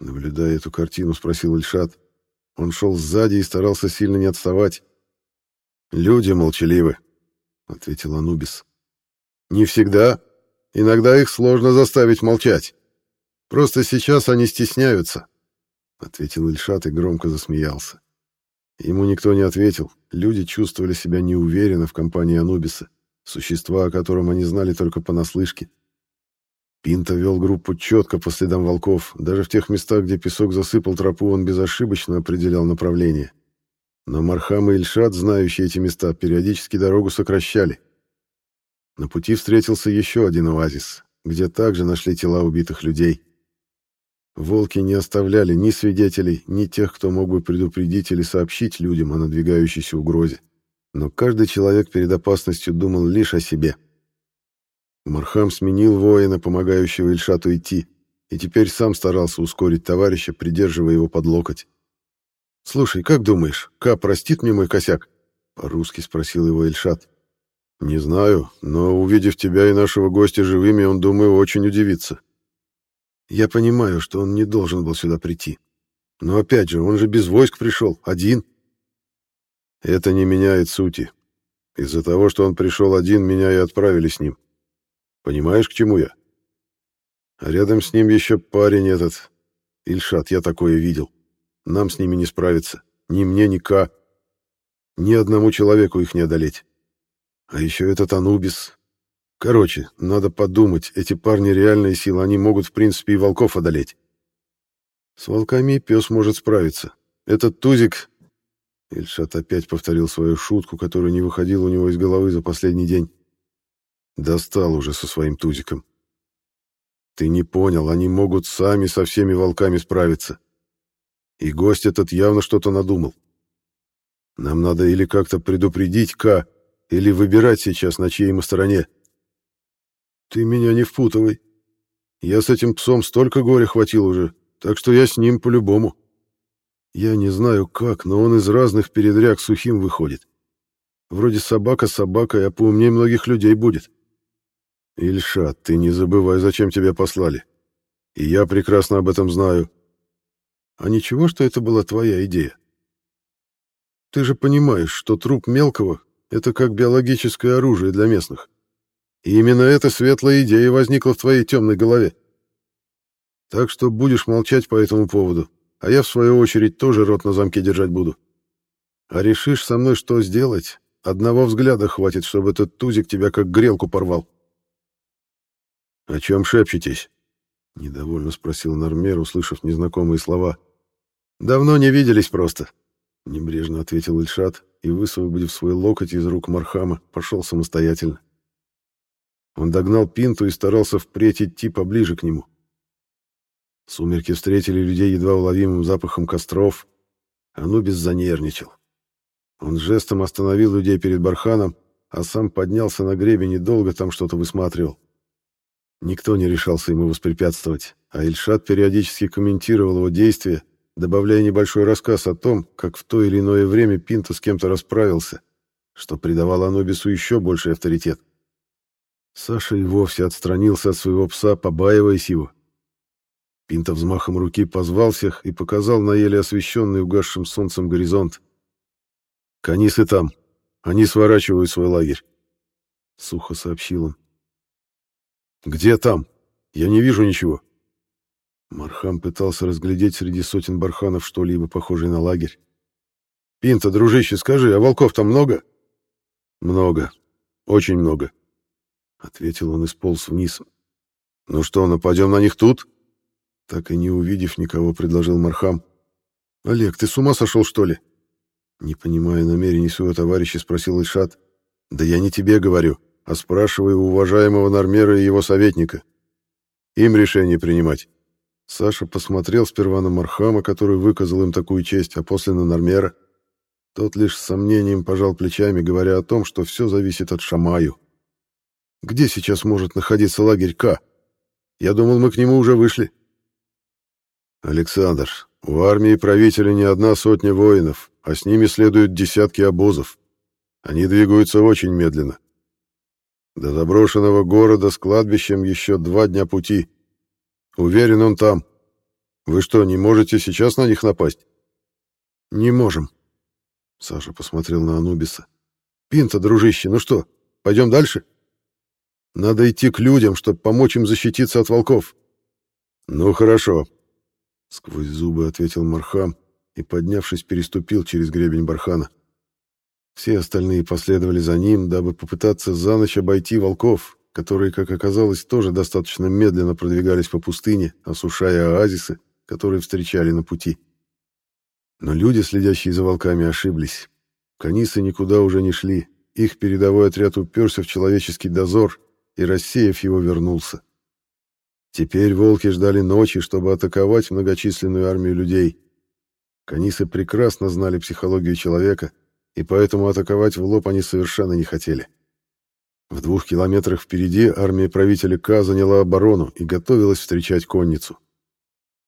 Наблюдая эту картину, спросил Ильшат. Он шел сзади и старался сильно не отставать. «Люди молчаливы», — ответил Анубис. «Не всегда. Иногда их сложно заставить молчать. Просто сейчас они стесняются», — ответил Ильшат и громко засмеялся. Ему никто не ответил. Люди чувствовали себя неуверенно в компании Анубиса, существа, о котором они знали только понаслышке. Пинта вел группу четко по следам волков. Даже в тех местах, где песок засыпал тропу, он безошибочно определял направление. Но Мархам и Ильшат, знающие эти места, периодически дорогу сокращали. На пути встретился еще один оазис, где также нашли тела убитых людей. Волки не оставляли ни свидетелей, ни тех, кто мог бы предупредить или сообщить людям о надвигающейся угрозе. Но каждый человек перед опасностью думал лишь о себе. Мархам сменил воина, помогающего Ильшату идти, и теперь сам старался ускорить товарища, придерживая его под локоть. «Слушай, как думаешь, Ка простит мне мой косяк?» — по-русски спросил его Ильшат. «Не знаю, но, увидев тебя и нашего гостя живыми, он, думаю, очень удивится. Я понимаю, что он не должен был сюда прийти. Но опять же, он же без войск пришел, один. Это не меняет сути. Из-за того, что он пришел один, меня и отправили с ним. Понимаешь, к чему я? А рядом с ним еще парень этот. Ильшат, я такое видел. Нам с ними не справиться. Ни мне, ни Ка. Ни одному человеку их не одолеть. А еще этот Анубис, Короче, надо подумать, эти парни реальные силы, они могут, в принципе, и волков одолеть. С волками пес может справиться. Этот тузик... Ильшат опять повторил свою шутку, которая не выходила у него из головы за последний день. Достал уже со своим тузиком. Ты не понял, они могут сами со всеми волками справиться. И гость этот явно что-то надумал. Нам надо или как-то предупредить К, или выбирать сейчас, на чьей мы стороне. Ты меня не впутывай. Я с этим псом столько горя хватил уже, так что я с ним по-любому. Я не знаю как, но он из разных передряг сухим выходит. Вроде собака собакой, а поумнее многих людей будет. Ильшат, ты не забывай, зачем тебя послали. И я прекрасно об этом знаю. А ничего, что это была твоя идея? Ты же понимаешь, что труп мелкого — это как биологическое оружие для местных. И именно эта светлая идея возникла в твоей темной голове. Так что будешь молчать по этому поводу, а я, в свою очередь, тоже рот на замке держать буду. А решишь со мной что сделать, одного взгляда хватит, чтобы этот тузик тебя как грелку порвал. — О чем шепчетесь? — недовольно спросил Нормер, услышав незнакомые слова. — Давно не виделись просто, — небрежно ответил Ильшат и, высвободив свой локоть из рук Мархама, пошел самостоятельно. Он догнал Пинту и старался впредь идти поближе к нему. — Сумерки встретили людей едва уловимым запахом костров. Анубис занервничал. Он жестом остановил людей перед барханом, а сам поднялся на гребень и долго там что-то высматривал. Никто не решался ему воспрепятствовать, а Ильшат периодически комментировал его действия, добавляя небольшой рассказ о том, как в то или иное время Пинто с кем-то расправился, что придавало Анубису еще больший авторитет. Саша и вовсе отстранился от своего пса, побаиваясь его. Пинта взмахом руки позвал всех и показал на еле освещенный угасшим солнцем горизонт. «Канисы там. Они сворачивают свой лагерь», — сухо сообщил он. «Где там? Я не вижу ничего». Мархам пытался разглядеть среди сотен барханов что-либо похожее на лагерь. «Пинта, дружище, скажи, а волков там много?» «Много. Очень много», — ответил он и сполз вниз. «Ну что, нападем на них тут?» Так и не увидев никого, предложил Мархам. «Олег, ты с ума сошел, что ли?» Не понимая намерений своего товарища, спросил Ильшат. «Да я не тебе говорю, а спрашиваю у уважаемого Нормера и его советника. Им решение принимать». Саша посмотрел сперва на Мархама, который выказал им такую честь, а после на Нормера. Тот лишь с сомнением пожал плечами, говоря о том, что все зависит от Шамаю. «Где сейчас может находиться лагерь К? Я думал, мы к нему уже вышли». «Александр, у армии правителя не одна сотня воинов, а с ними следуют десятки обозов. Они двигаются очень медленно. До заброшенного города с кладбищем еще два дня пути. Уверен, он там. Вы что, не можете сейчас на них напасть?» «Не можем», — Саша посмотрел на Анубиса. «Пинта, дружище, ну что, пойдем дальше? Надо идти к людям, чтобы помочь им защититься от волков». «Ну, хорошо», Сквозь зубы ответил Мархам и, поднявшись, переступил через гребень бархана. Все остальные последовали за ним, дабы попытаться за ночь обойти волков, которые, как оказалось, тоже достаточно медленно продвигались по пустыне, осушая оазисы, которые встречали на пути. Но люди, следящие за волками, ошиблись. Канисы никуда уже не шли. Их передовой отряд уперся в человеческий дозор и, рассеяв его, вернулся. Теперь волки ждали ночи, чтобы атаковать многочисленную армию людей. Канисы прекрасно знали психологию человека, и поэтому атаковать в лоб они совершенно не хотели. В двух километрах впереди армия правителя К заняла оборону и готовилась встречать конницу.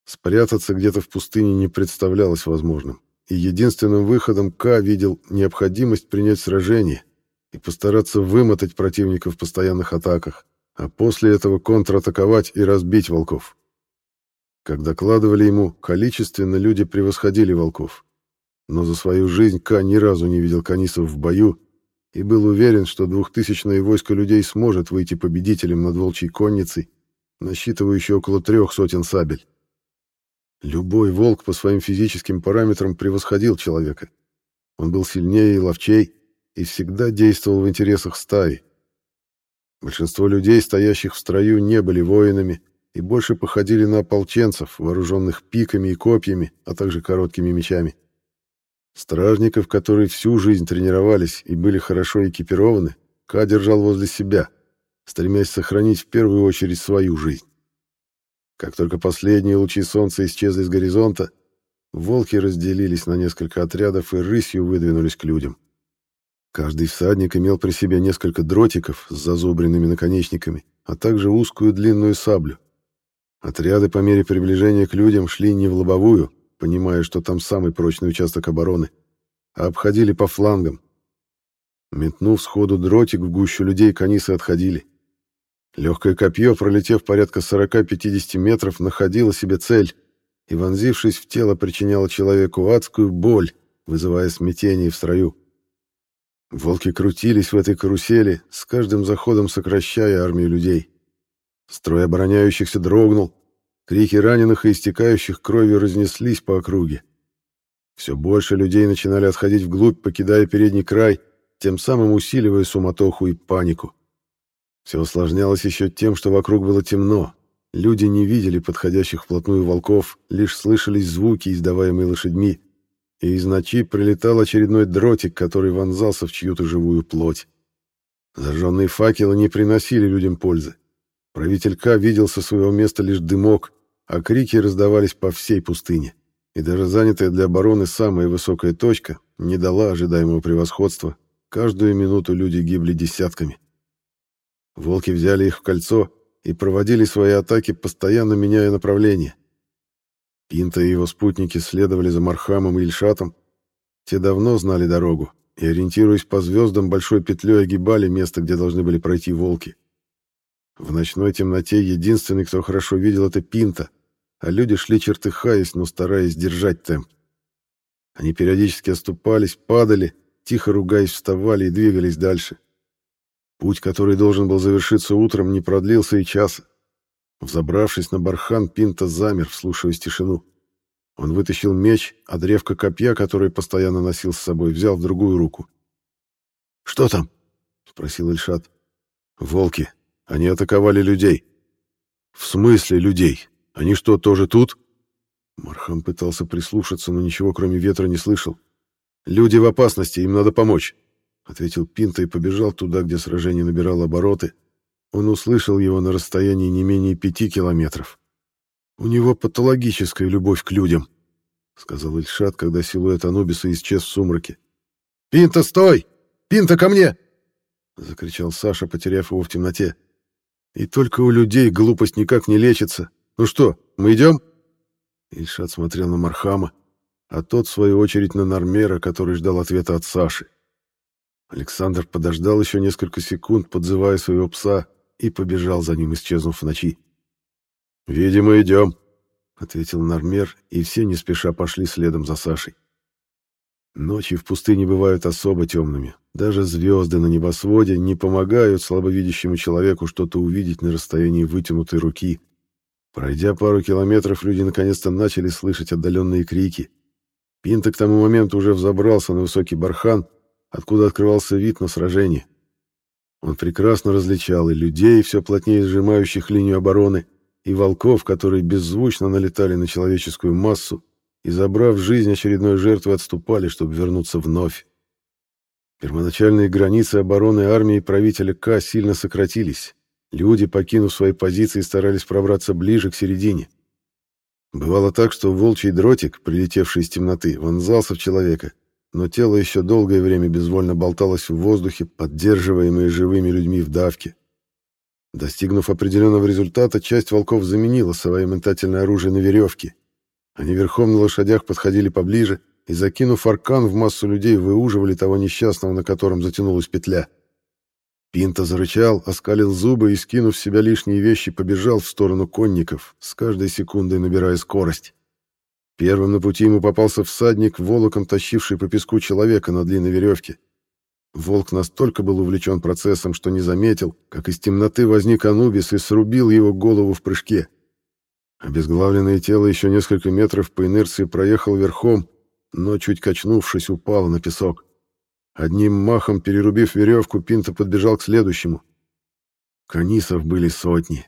Спрятаться где-то в пустыне не представлялось возможным, и единственным выходом К видел необходимость принять сражение и постараться вымотать противника в постоянных атаках а после этого контратаковать и разбить волков. Как докладывали ему, количественно люди превосходили волков. Но за свою жизнь Ка ни разу не видел канисов в бою и был уверен, что двухтысячное войско людей сможет выйти победителем над волчьей конницей, насчитывающей около трех сотен сабель. Любой волк по своим физическим параметрам превосходил человека. Он был сильнее и ловчей и всегда действовал в интересах стаи, Большинство людей, стоящих в строю, не были воинами и больше походили на ополченцев, вооруженных пиками и копьями, а также короткими мечами. Стражников, которые всю жизнь тренировались и были хорошо экипированы, Ка держал возле себя, стремясь сохранить в первую очередь свою жизнь. Как только последние лучи солнца исчезли с горизонта, волки разделились на несколько отрядов и рысью выдвинулись к людям. Каждый всадник имел при себе несколько дротиков с зазубренными наконечниками, а также узкую длинную саблю. Отряды по мере приближения к людям шли не в лобовую, понимая, что там самый прочный участок обороны, а обходили по флангам. Метнув сходу дротик в гущу людей, канисы отходили. Легкое копье, пролетев порядка 40-50 метров, находило себе цель и, вонзившись в тело, причиняло человеку адскую боль, вызывая смятение в строю. Волки крутились в этой карусели, с каждым заходом сокращая армию людей. Строй обороняющихся дрогнул, крики раненых и истекающих кровью разнеслись по округе. Все больше людей начинали отходить вглубь, покидая передний край, тем самым усиливая суматоху и панику. Все осложнялось еще тем, что вокруг было темно. Люди не видели подходящих вплотную волков, лишь слышались звуки, издаваемые лошадьми, и из ночи прилетал очередной дротик, который вонзался в чью-то живую плоть. Зажженные факелы не приносили людям пользы. Правитель К видел со своего места лишь дымок, а крики раздавались по всей пустыне. И даже занятая для обороны самая высокая точка не дала ожидаемого превосходства. Каждую минуту люди гибли десятками. Волки взяли их в кольцо и проводили свои атаки, постоянно меняя направление. Пинта и его спутники следовали за Мархамом и Ильшатом. Те давно знали дорогу и, ориентируясь по звездам, большой петлей огибали место, где должны были пройти волки. В ночной темноте единственный, кто хорошо видел, это Пинта, а люди шли чертыхаясь, но стараясь держать темп. Они периодически оступались, падали, тихо ругаясь, вставали и двигались дальше. Путь, который должен был завершиться утром, не продлился и часа. Взобравшись на бархан, Пинта замер, вслушиваясь тишину. Он вытащил меч, а древко копья, которое постоянно носил с собой, взял в другую руку. «Что там?» — спросил Ильшат. «Волки. Они атаковали людей». «В смысле людей? Они что, тоже тут?» Мархам пытался прислушаться, но ничего, кроме ветра, не слышал. «Люди в опасности, им надо помочь», — ответил Пинта и побежал туда, где сражение набирало обороты, он услышал его на расстоянии не менее пяти километров. «У него патологическая любовь к людям», — сказал Ильшат, когда силуэт Анубиса исчез в сумраке. «Пинта, стой! Пинта, ко мне!» — закричал Саша, потеряв его в темноте. «И только у людей глупость никак не лечится. Ну что, мы идем?» Ильшат смотрел на Мархама, а тот, в свою очередь, на Нормера, который ждал ответа от Саши. Александр подождал еще несколько секунд, подзывая своего пса, и побежал за ним, исчезнув в ночи. «Видимо, идем», — ответил Нормер, и все не спеша пошли следом за Сашей. Ночи в пустыне бывают особо темными. Даже звезды на небосводе не помогают слабовидящему человеку что-то увидеть на расстоянии вытянутой руки. Пройдя пару километров, люди наконец-то начали слышать отдаленные крики. Пинта к тому моменту уже взобрался на высокий бархан, откуда открывался вид на сражение. Он прекрасно различал и людей, все плотнее сжимающих линию обороны, и волков, которые беззвучно налетали на человеческую массу и, забрав жизнь очередной жертвы, отступали, чтобы вернуться вновь. Первоначальные границы обороны армии правителя К сильно сократились. Люди, покинув свои позиции, старались пробраться ближе к середине. Бывало так, что волчий дротик, прилетевший из темноты, вонзался в человека, но тело еще долгое время безвольно болталось в воздухе, поддерживаемое живыми людьми в давке. Достигнув определенного результата, часть волков заменила свое ментательное оружие на веревки. Они верхом на лошадях подходили поближе и, закинув аркан в массу людей, выуживали того несчастного, на котором затянулась петля. Пинта зарычал, оскалил зубы и, скинув с себя лишние вещи, побежал в сторону конников, с каждой секундой набирая скорость. Первым на пути ему попался всадник, волоком тащивший по песку человека на длинной веревке. Волк настолько был увлечен процессом, что не заметил, как из темноты возник Анубис и срубил его голову в прыжке. Обезглавленное тело еще несколько метров по инерции проехал верхом, но, чуть качнувшись, упало на песок. Одним махом, перерубив веревку, Пинта подбежал к следующему. Канисов были сотни.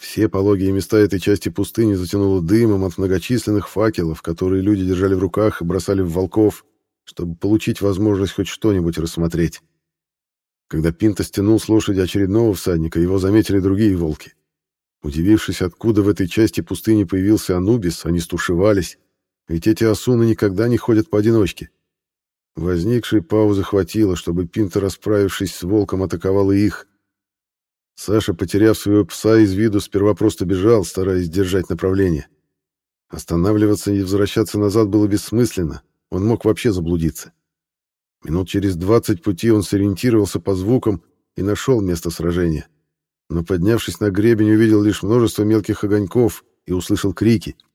Все пологие места этой части пустыни затянуло дымом от многочисленных факелов, которые люди держали в руках и бросали в волков, чтобы получить возможность хоть что-нибудь рассмотреть. Когда Пинта стянул с лошади очередного всадника, его заметили другие волки. Удивившись, откуда в этой части пустыни появился Анубис, они стушевались, ведь эти осуны никогда не ходят поодиночке. Возникшей паузы хватило, чтобы Пинта, расправившись с волком, атаковал и их. Саша, потеряв своего пса из виду, сперва просто бежал, стараясь держать направление. Останавливаться и возвращаться назад было бессмысленно, он мог вообще заблудиться. Минут через двадцать пути он сориентировался по звукам и нашел место сражения. Но, поднявшись на гребень, увидел лишь множество мелких огоньков и услышал крики —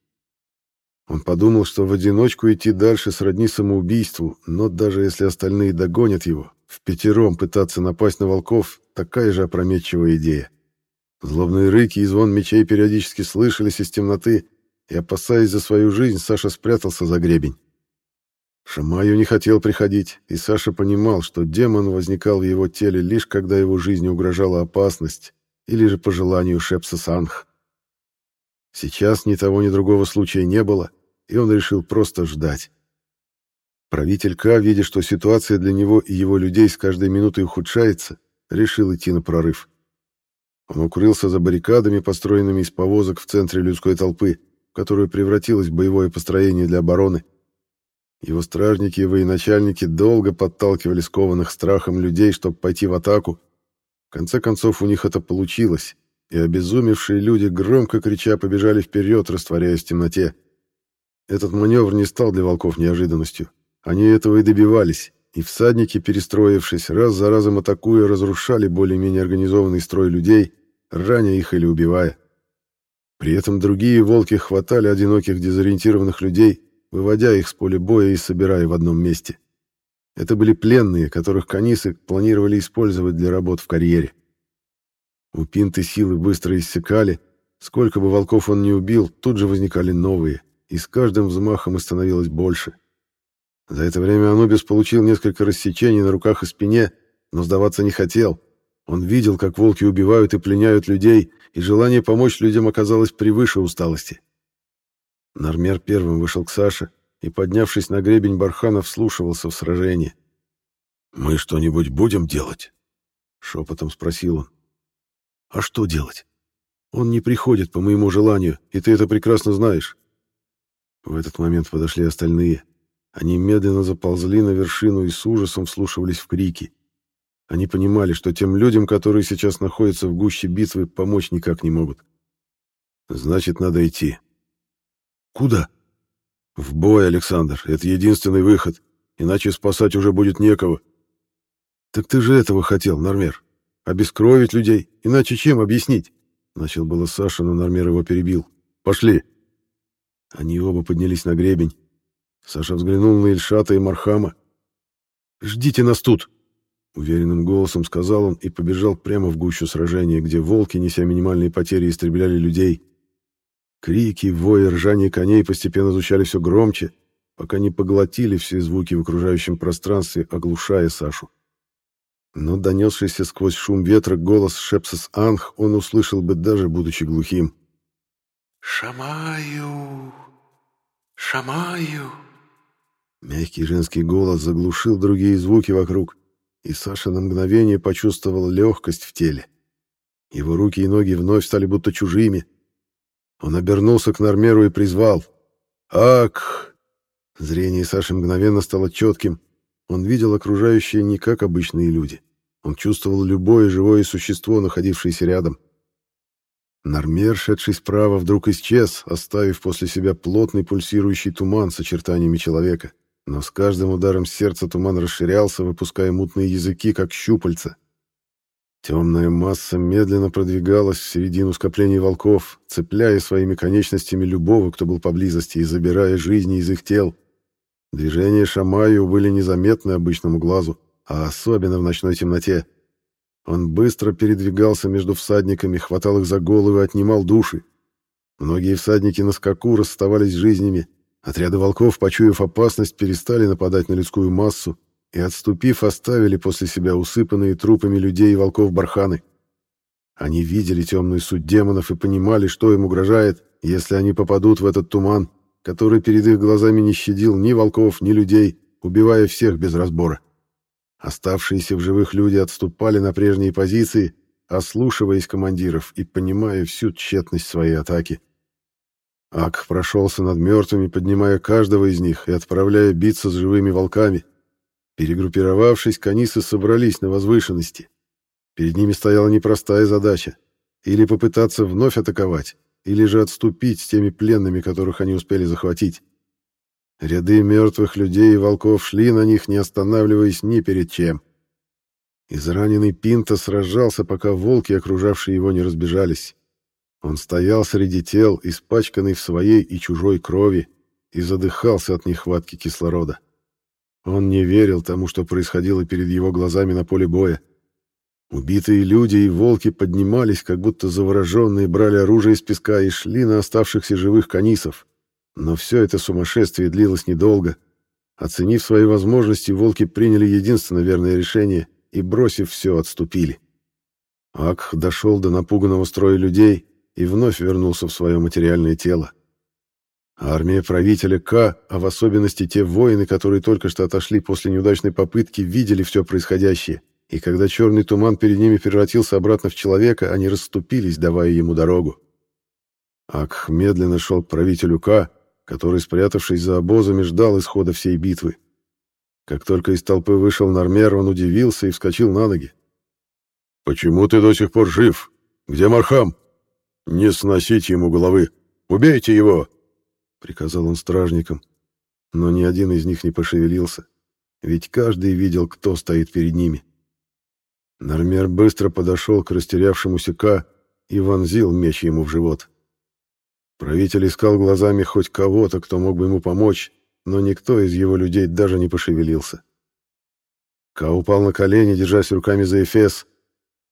он подумал, что в одиночку идти дальше сродни самоубийству, но даже если остальные догонят его, в пятером пытаться напасть на волков — такая же опрометчивая идея. Злобные рыки и звон мечей периодически слышались из темноты, и, опасаясь за свою жизнь, Саша спрятался за гребень. Шамаю не хотел приходить, и Саша понимал, что демон возникал в его теле лишь когда его жизни угрожала опасность или же по желанию Шепса Санх. Сейчас ни того, ни другого случая не было, и он решил просто ждать. Правитель К, видя, что ситуация для него и его людей с каждой минутой ухудшается, решил идти на прорыв. Он укрылся за баррикадами, построенными из повозок в центре людской толпы, которая превратилась в боевое построение для обороны. Его стражники и военачальники долго подталкивали скованных страхом людей, чтобы пойти в атаку. В конце концов, у них это получилось, и обезумевшие люди, громко крича, побежали вперед, растворяясь в темноте. Этот маневр не стал для волков неожиданностью. Они этого и добивались, и всадники, перестроившись, раз за разом атакуя, разрушали более-менее организованный строй людей, раня их или убивая. При этом другие волки хватали одиноких дезориентированных людей, выводя их с поля боя и собирая в одном месте. Это были пленные, которых канисы планировали использовать для работ в карьере. У Пинты силы быстро иссякали. Сколько бы волков он не убил, тут же возникали новые, и с каждым взмахом их становилось больше. За это время Анубис получил несколько рассечений на руках и спине, но сдаваться не хотел. Он видел, как волки убивают и пленяют людей, и желание помочь людям оказалось превыше усталости. Нормер первым вышел к Саше и, поднявшись на гребень бархана, вслушивался в сражение. «Мы что-нибудь будем делать?» — шепотом спросил он. А что делать? Он не приходит по моему желанию, и ты это прекрасно знаешь. В этот момент подошли остальные. Они медленно заползли на вершину и с ужасом вслушивались в крики. Они понимали, что тем людям, которые сейчас находятся в гуще битвы, помочь никак не могут. Значит, надо идти. Куда? В бой, Александр. Это единственный выход. Иначе спасать уже будет некого. Так ты же этого хотел, Нормер. Обескровить людей. Иначе чем объяснить? Начал было Саша, но Нормер его перебил. Пошли. Они оба поднялись на гребень. Саша взглянул на Ильшата и Мархама. «Ждите нас тут!» Уверенным голосом сказал он и побежал прямо в гущу сражения, где волки, неся минимальные потери, истребляли людей. Крики, вой и ржание коней постепенно звучали все громче, пока не поглотили все звуки в окружающем пространстве, оглушая Сашу. Но донесшийся сквозь шум ветра голос Шепсис Анх он услышал бы даже будучи глухим. «Шамаю! Шамаю!» Мягкий женский голос заглушил другие звуки вокруг, и Саша на мгновение почувствовал легкость в теле. Его руки и ноги вновь стали будто чужими. Он обернулся к Нормеру и призвал. «Ак!» Зрение Саши мгновенно стало четким. Он видел окружающее не как обычные люди. Он чувствовал любое живое существо, находившееся рядом. Нормер, шедший справа, вдруг исчез, оставив после себя плотный пульсирующий туман с очертаниями человека. Но с каждым ударом сердца туман расширялся, выпуская мутные языки, как щупальца. Темная масса медленно продвигалась в середину скопления волков, цепляя своими конечностями любого, кто был поблизости, и забирая жизни из их тел. Движения Шамаю были незаметны обычному глазу, а особенно в ночной темноте. Он быстро передвигался между всадниками, хватал их за головы и отнимал души. Многие всадники на скаку расставались с жизнями. Отряды волков, почуяв опасность, перестали нападать на людскую массу и, отступив, оставили после себя усыпанные трупами людей и волков барханы. Они видели темную суть демонов и понимали, что им угрожает, если они попадут в этот туман, который перед их глазами не щадил ни волков, ни людей, убивая всех без разбора. Оставшиеся в живых люди отступали на прежние позиции, ослушиваясь командиров и понимая всю тщетность своей атаки. Ак прошелся над мертвыми, поднимая каждого из них и отправляя биться с живыми волками. Перегруппировавшись, канисы собрались на возвышенности. Перед ними стояла непростая задача — или попытаться вновь атаковать, или же отступить с теми пленными, которых они успели захватить. Ряды мертвых людей и волков шли на них, не останавливаясь ни перед чем. Израненный Пинта сражался, пока волки, окружавшие его, не разбежались. Он стоял среди тел, испачканный в своей и чужой крови, и задыхался от нехватки кислорода. Он не верил тому, что происходило перед его глазами на поле боя. Убитые люди и волки поднимались, как будто завороженные, брали оружие из песка и шли на оставшихся живых канисов. Но все это сумасшествие длилось недолго. Оценив свои возможности, волки приняли единственно верное решение и, бросив все, отступили. Акх дошел до напуганного строя людей и вновь вернулся в свое материальное тело. Армия правителя К, а в особенности те воины, которые только что отошли после неудачной попытки, видели все происходящее — и когда черный туман перед ними превратился обратно в человека, они расступились, давая ему дорогу. Акх медленно шел к правителю Ка, который, спрятавшись за обозами, ждал исхода всей битвы. Как только из толпы вышел Нормер, он удивился и вскочил на ноги. «Почему ты до сих пор жив? Где Мархам? Не сносить ему головы! Убейте его!» — приказал он стражникам. Но ни один из них не пошевелился, ведь каждый видел, кто стоит перед ними. Нормер быстро подошел к растерявшемуся Ка и вонзил меч ему в живот. Правитель искал глазами хоть кого-то, кто мог бы ему помочь, но никто из его людей даже не пошевелился. Ка упал на колени, держась руками за эфес.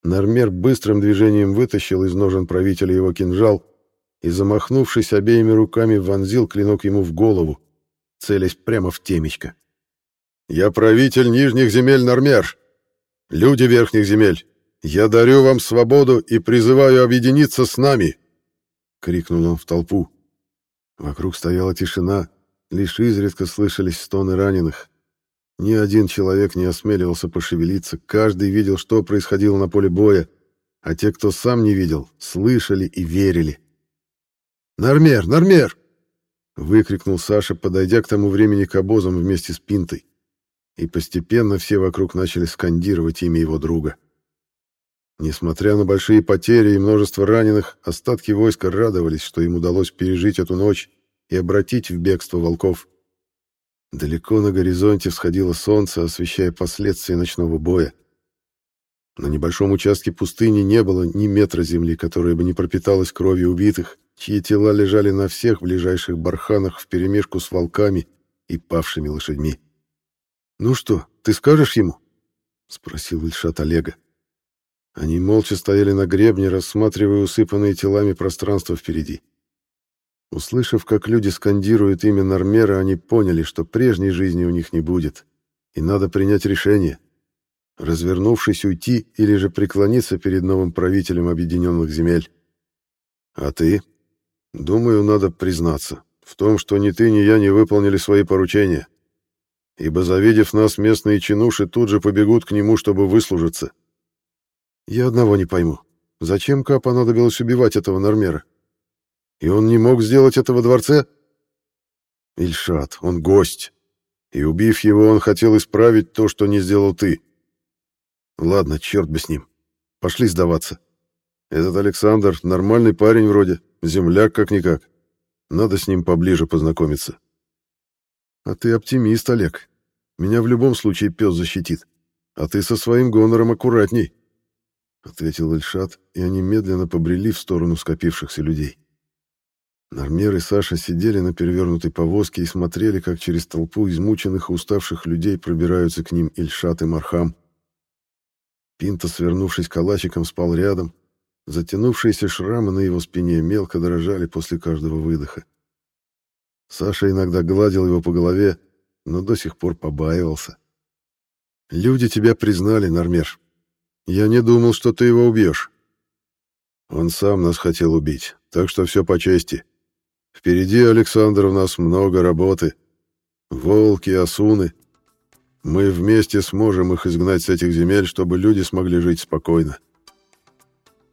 Нормер быстрым движением вытащил из ножен правителя его кинжал и, замахнувшись обеими руками, вонзил клинок ему в голову, целясь прямо в темечко. «Я правитель Нижних земель Нормер!» Люди верхних земель, я дарю вам свободу и призываю объединиться с нами!» — крикнул он в толпу. Вокруг стояла тишина, лишь изредка слышались стоны раненых. Ни один человек не осмеливался пошевелиться, каждый видел, что происходило на поле боя, а те, кто сам не видел, слышали и верили. «Нормер! Нормер!» — выкрикнул Саша, подойдя к тому времени к обозам вместе с Пинтой и постепенно все вокруг начали скандировать имя его друга. Несмотря на большие потери и множество раненых, остатки войска радовались, что им удалось пережить эту ночь и обратить в бегство волков. Далеко на горизонте всходило солнце, освещая последствия ночного боя. На небольшом участке пустыни не было ни метра земли, которая бы не пропиталась кровью убитых, чьи тела лежали на всех ближайших барханах вперемешку с волками и павшими лошадьми. «Ну что, ты скажешь ему?» — спросил Ильшат Олега. Они молча стояли на гребне, рассматривая усыпанные телами пространство впереди. Услышав, как люди скандируют имя Нормера, они поняли, что прежней жизни у них не будет, и надо принять решение. Развернувшись, уйти или же преклониться перед новым правителем объединенных земель. А ты? Думаю, надо признаться в том, что ни ты, ни я не выполнили свои поручения ибо, завидев нас, местные чинуши тут же побегут к нему, чтобы выслужиться. Я одного не пойму. Зачем Ка понадобилось убивать этого Нормера? И он не мог сделать это во дворце? Ильшат, он гость. И, убив его, он хотел исправить то, что не сделал ты. Ладно, черт бы с ним. Пошли сдаваться. Этот Александр нормальный парень вроде, земляк как-никак. Надо с ним поближе познакомиться. А ты оптимист, Олег. Меня в любом случае пес защитит. А ты со своим гонором аккуратней. Ответил Ильшат, и они медленно побрели в сторону скопившихся людей. Нормер и Саша сидели на перевернутой повозке и смотрели, как через толпу измученных и уставших людей пробираются к ним Ильшат и Мархам. Пинта, свернувшись калачиком, спал рядом. Затянувшиеся шрамы на его спине мелко дрожали после каждого выдоха. Саша иногда гладил его по голове, но до сих пор побаивался. «Люди тебя признали, Нормер. Я не думал, что ты его убьешь. Он сам нас хотел убить, так что все по чести. Впереди, Александр, у нас много работы. Волки, осуны. Мы вместе сможем их изгнать с этих земель, чтобы люди смогли жить спокойно.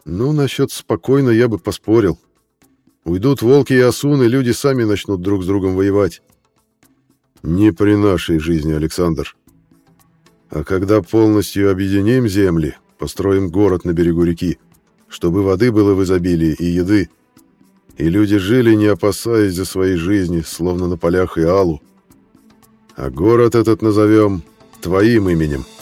Ну, насчет спокойно я бы поспорил. Уйдут волки и осуны, люди сами начнут друг с другом воевать. Не при нашей жизни, Александр. А когда полностью объединим земли, построим город на берегу реки, чтобы воды было в изобилии и еды, и люди жили, не опасаясь за свои жизни, словно на полях и алу. А город этот назовем твоим именем —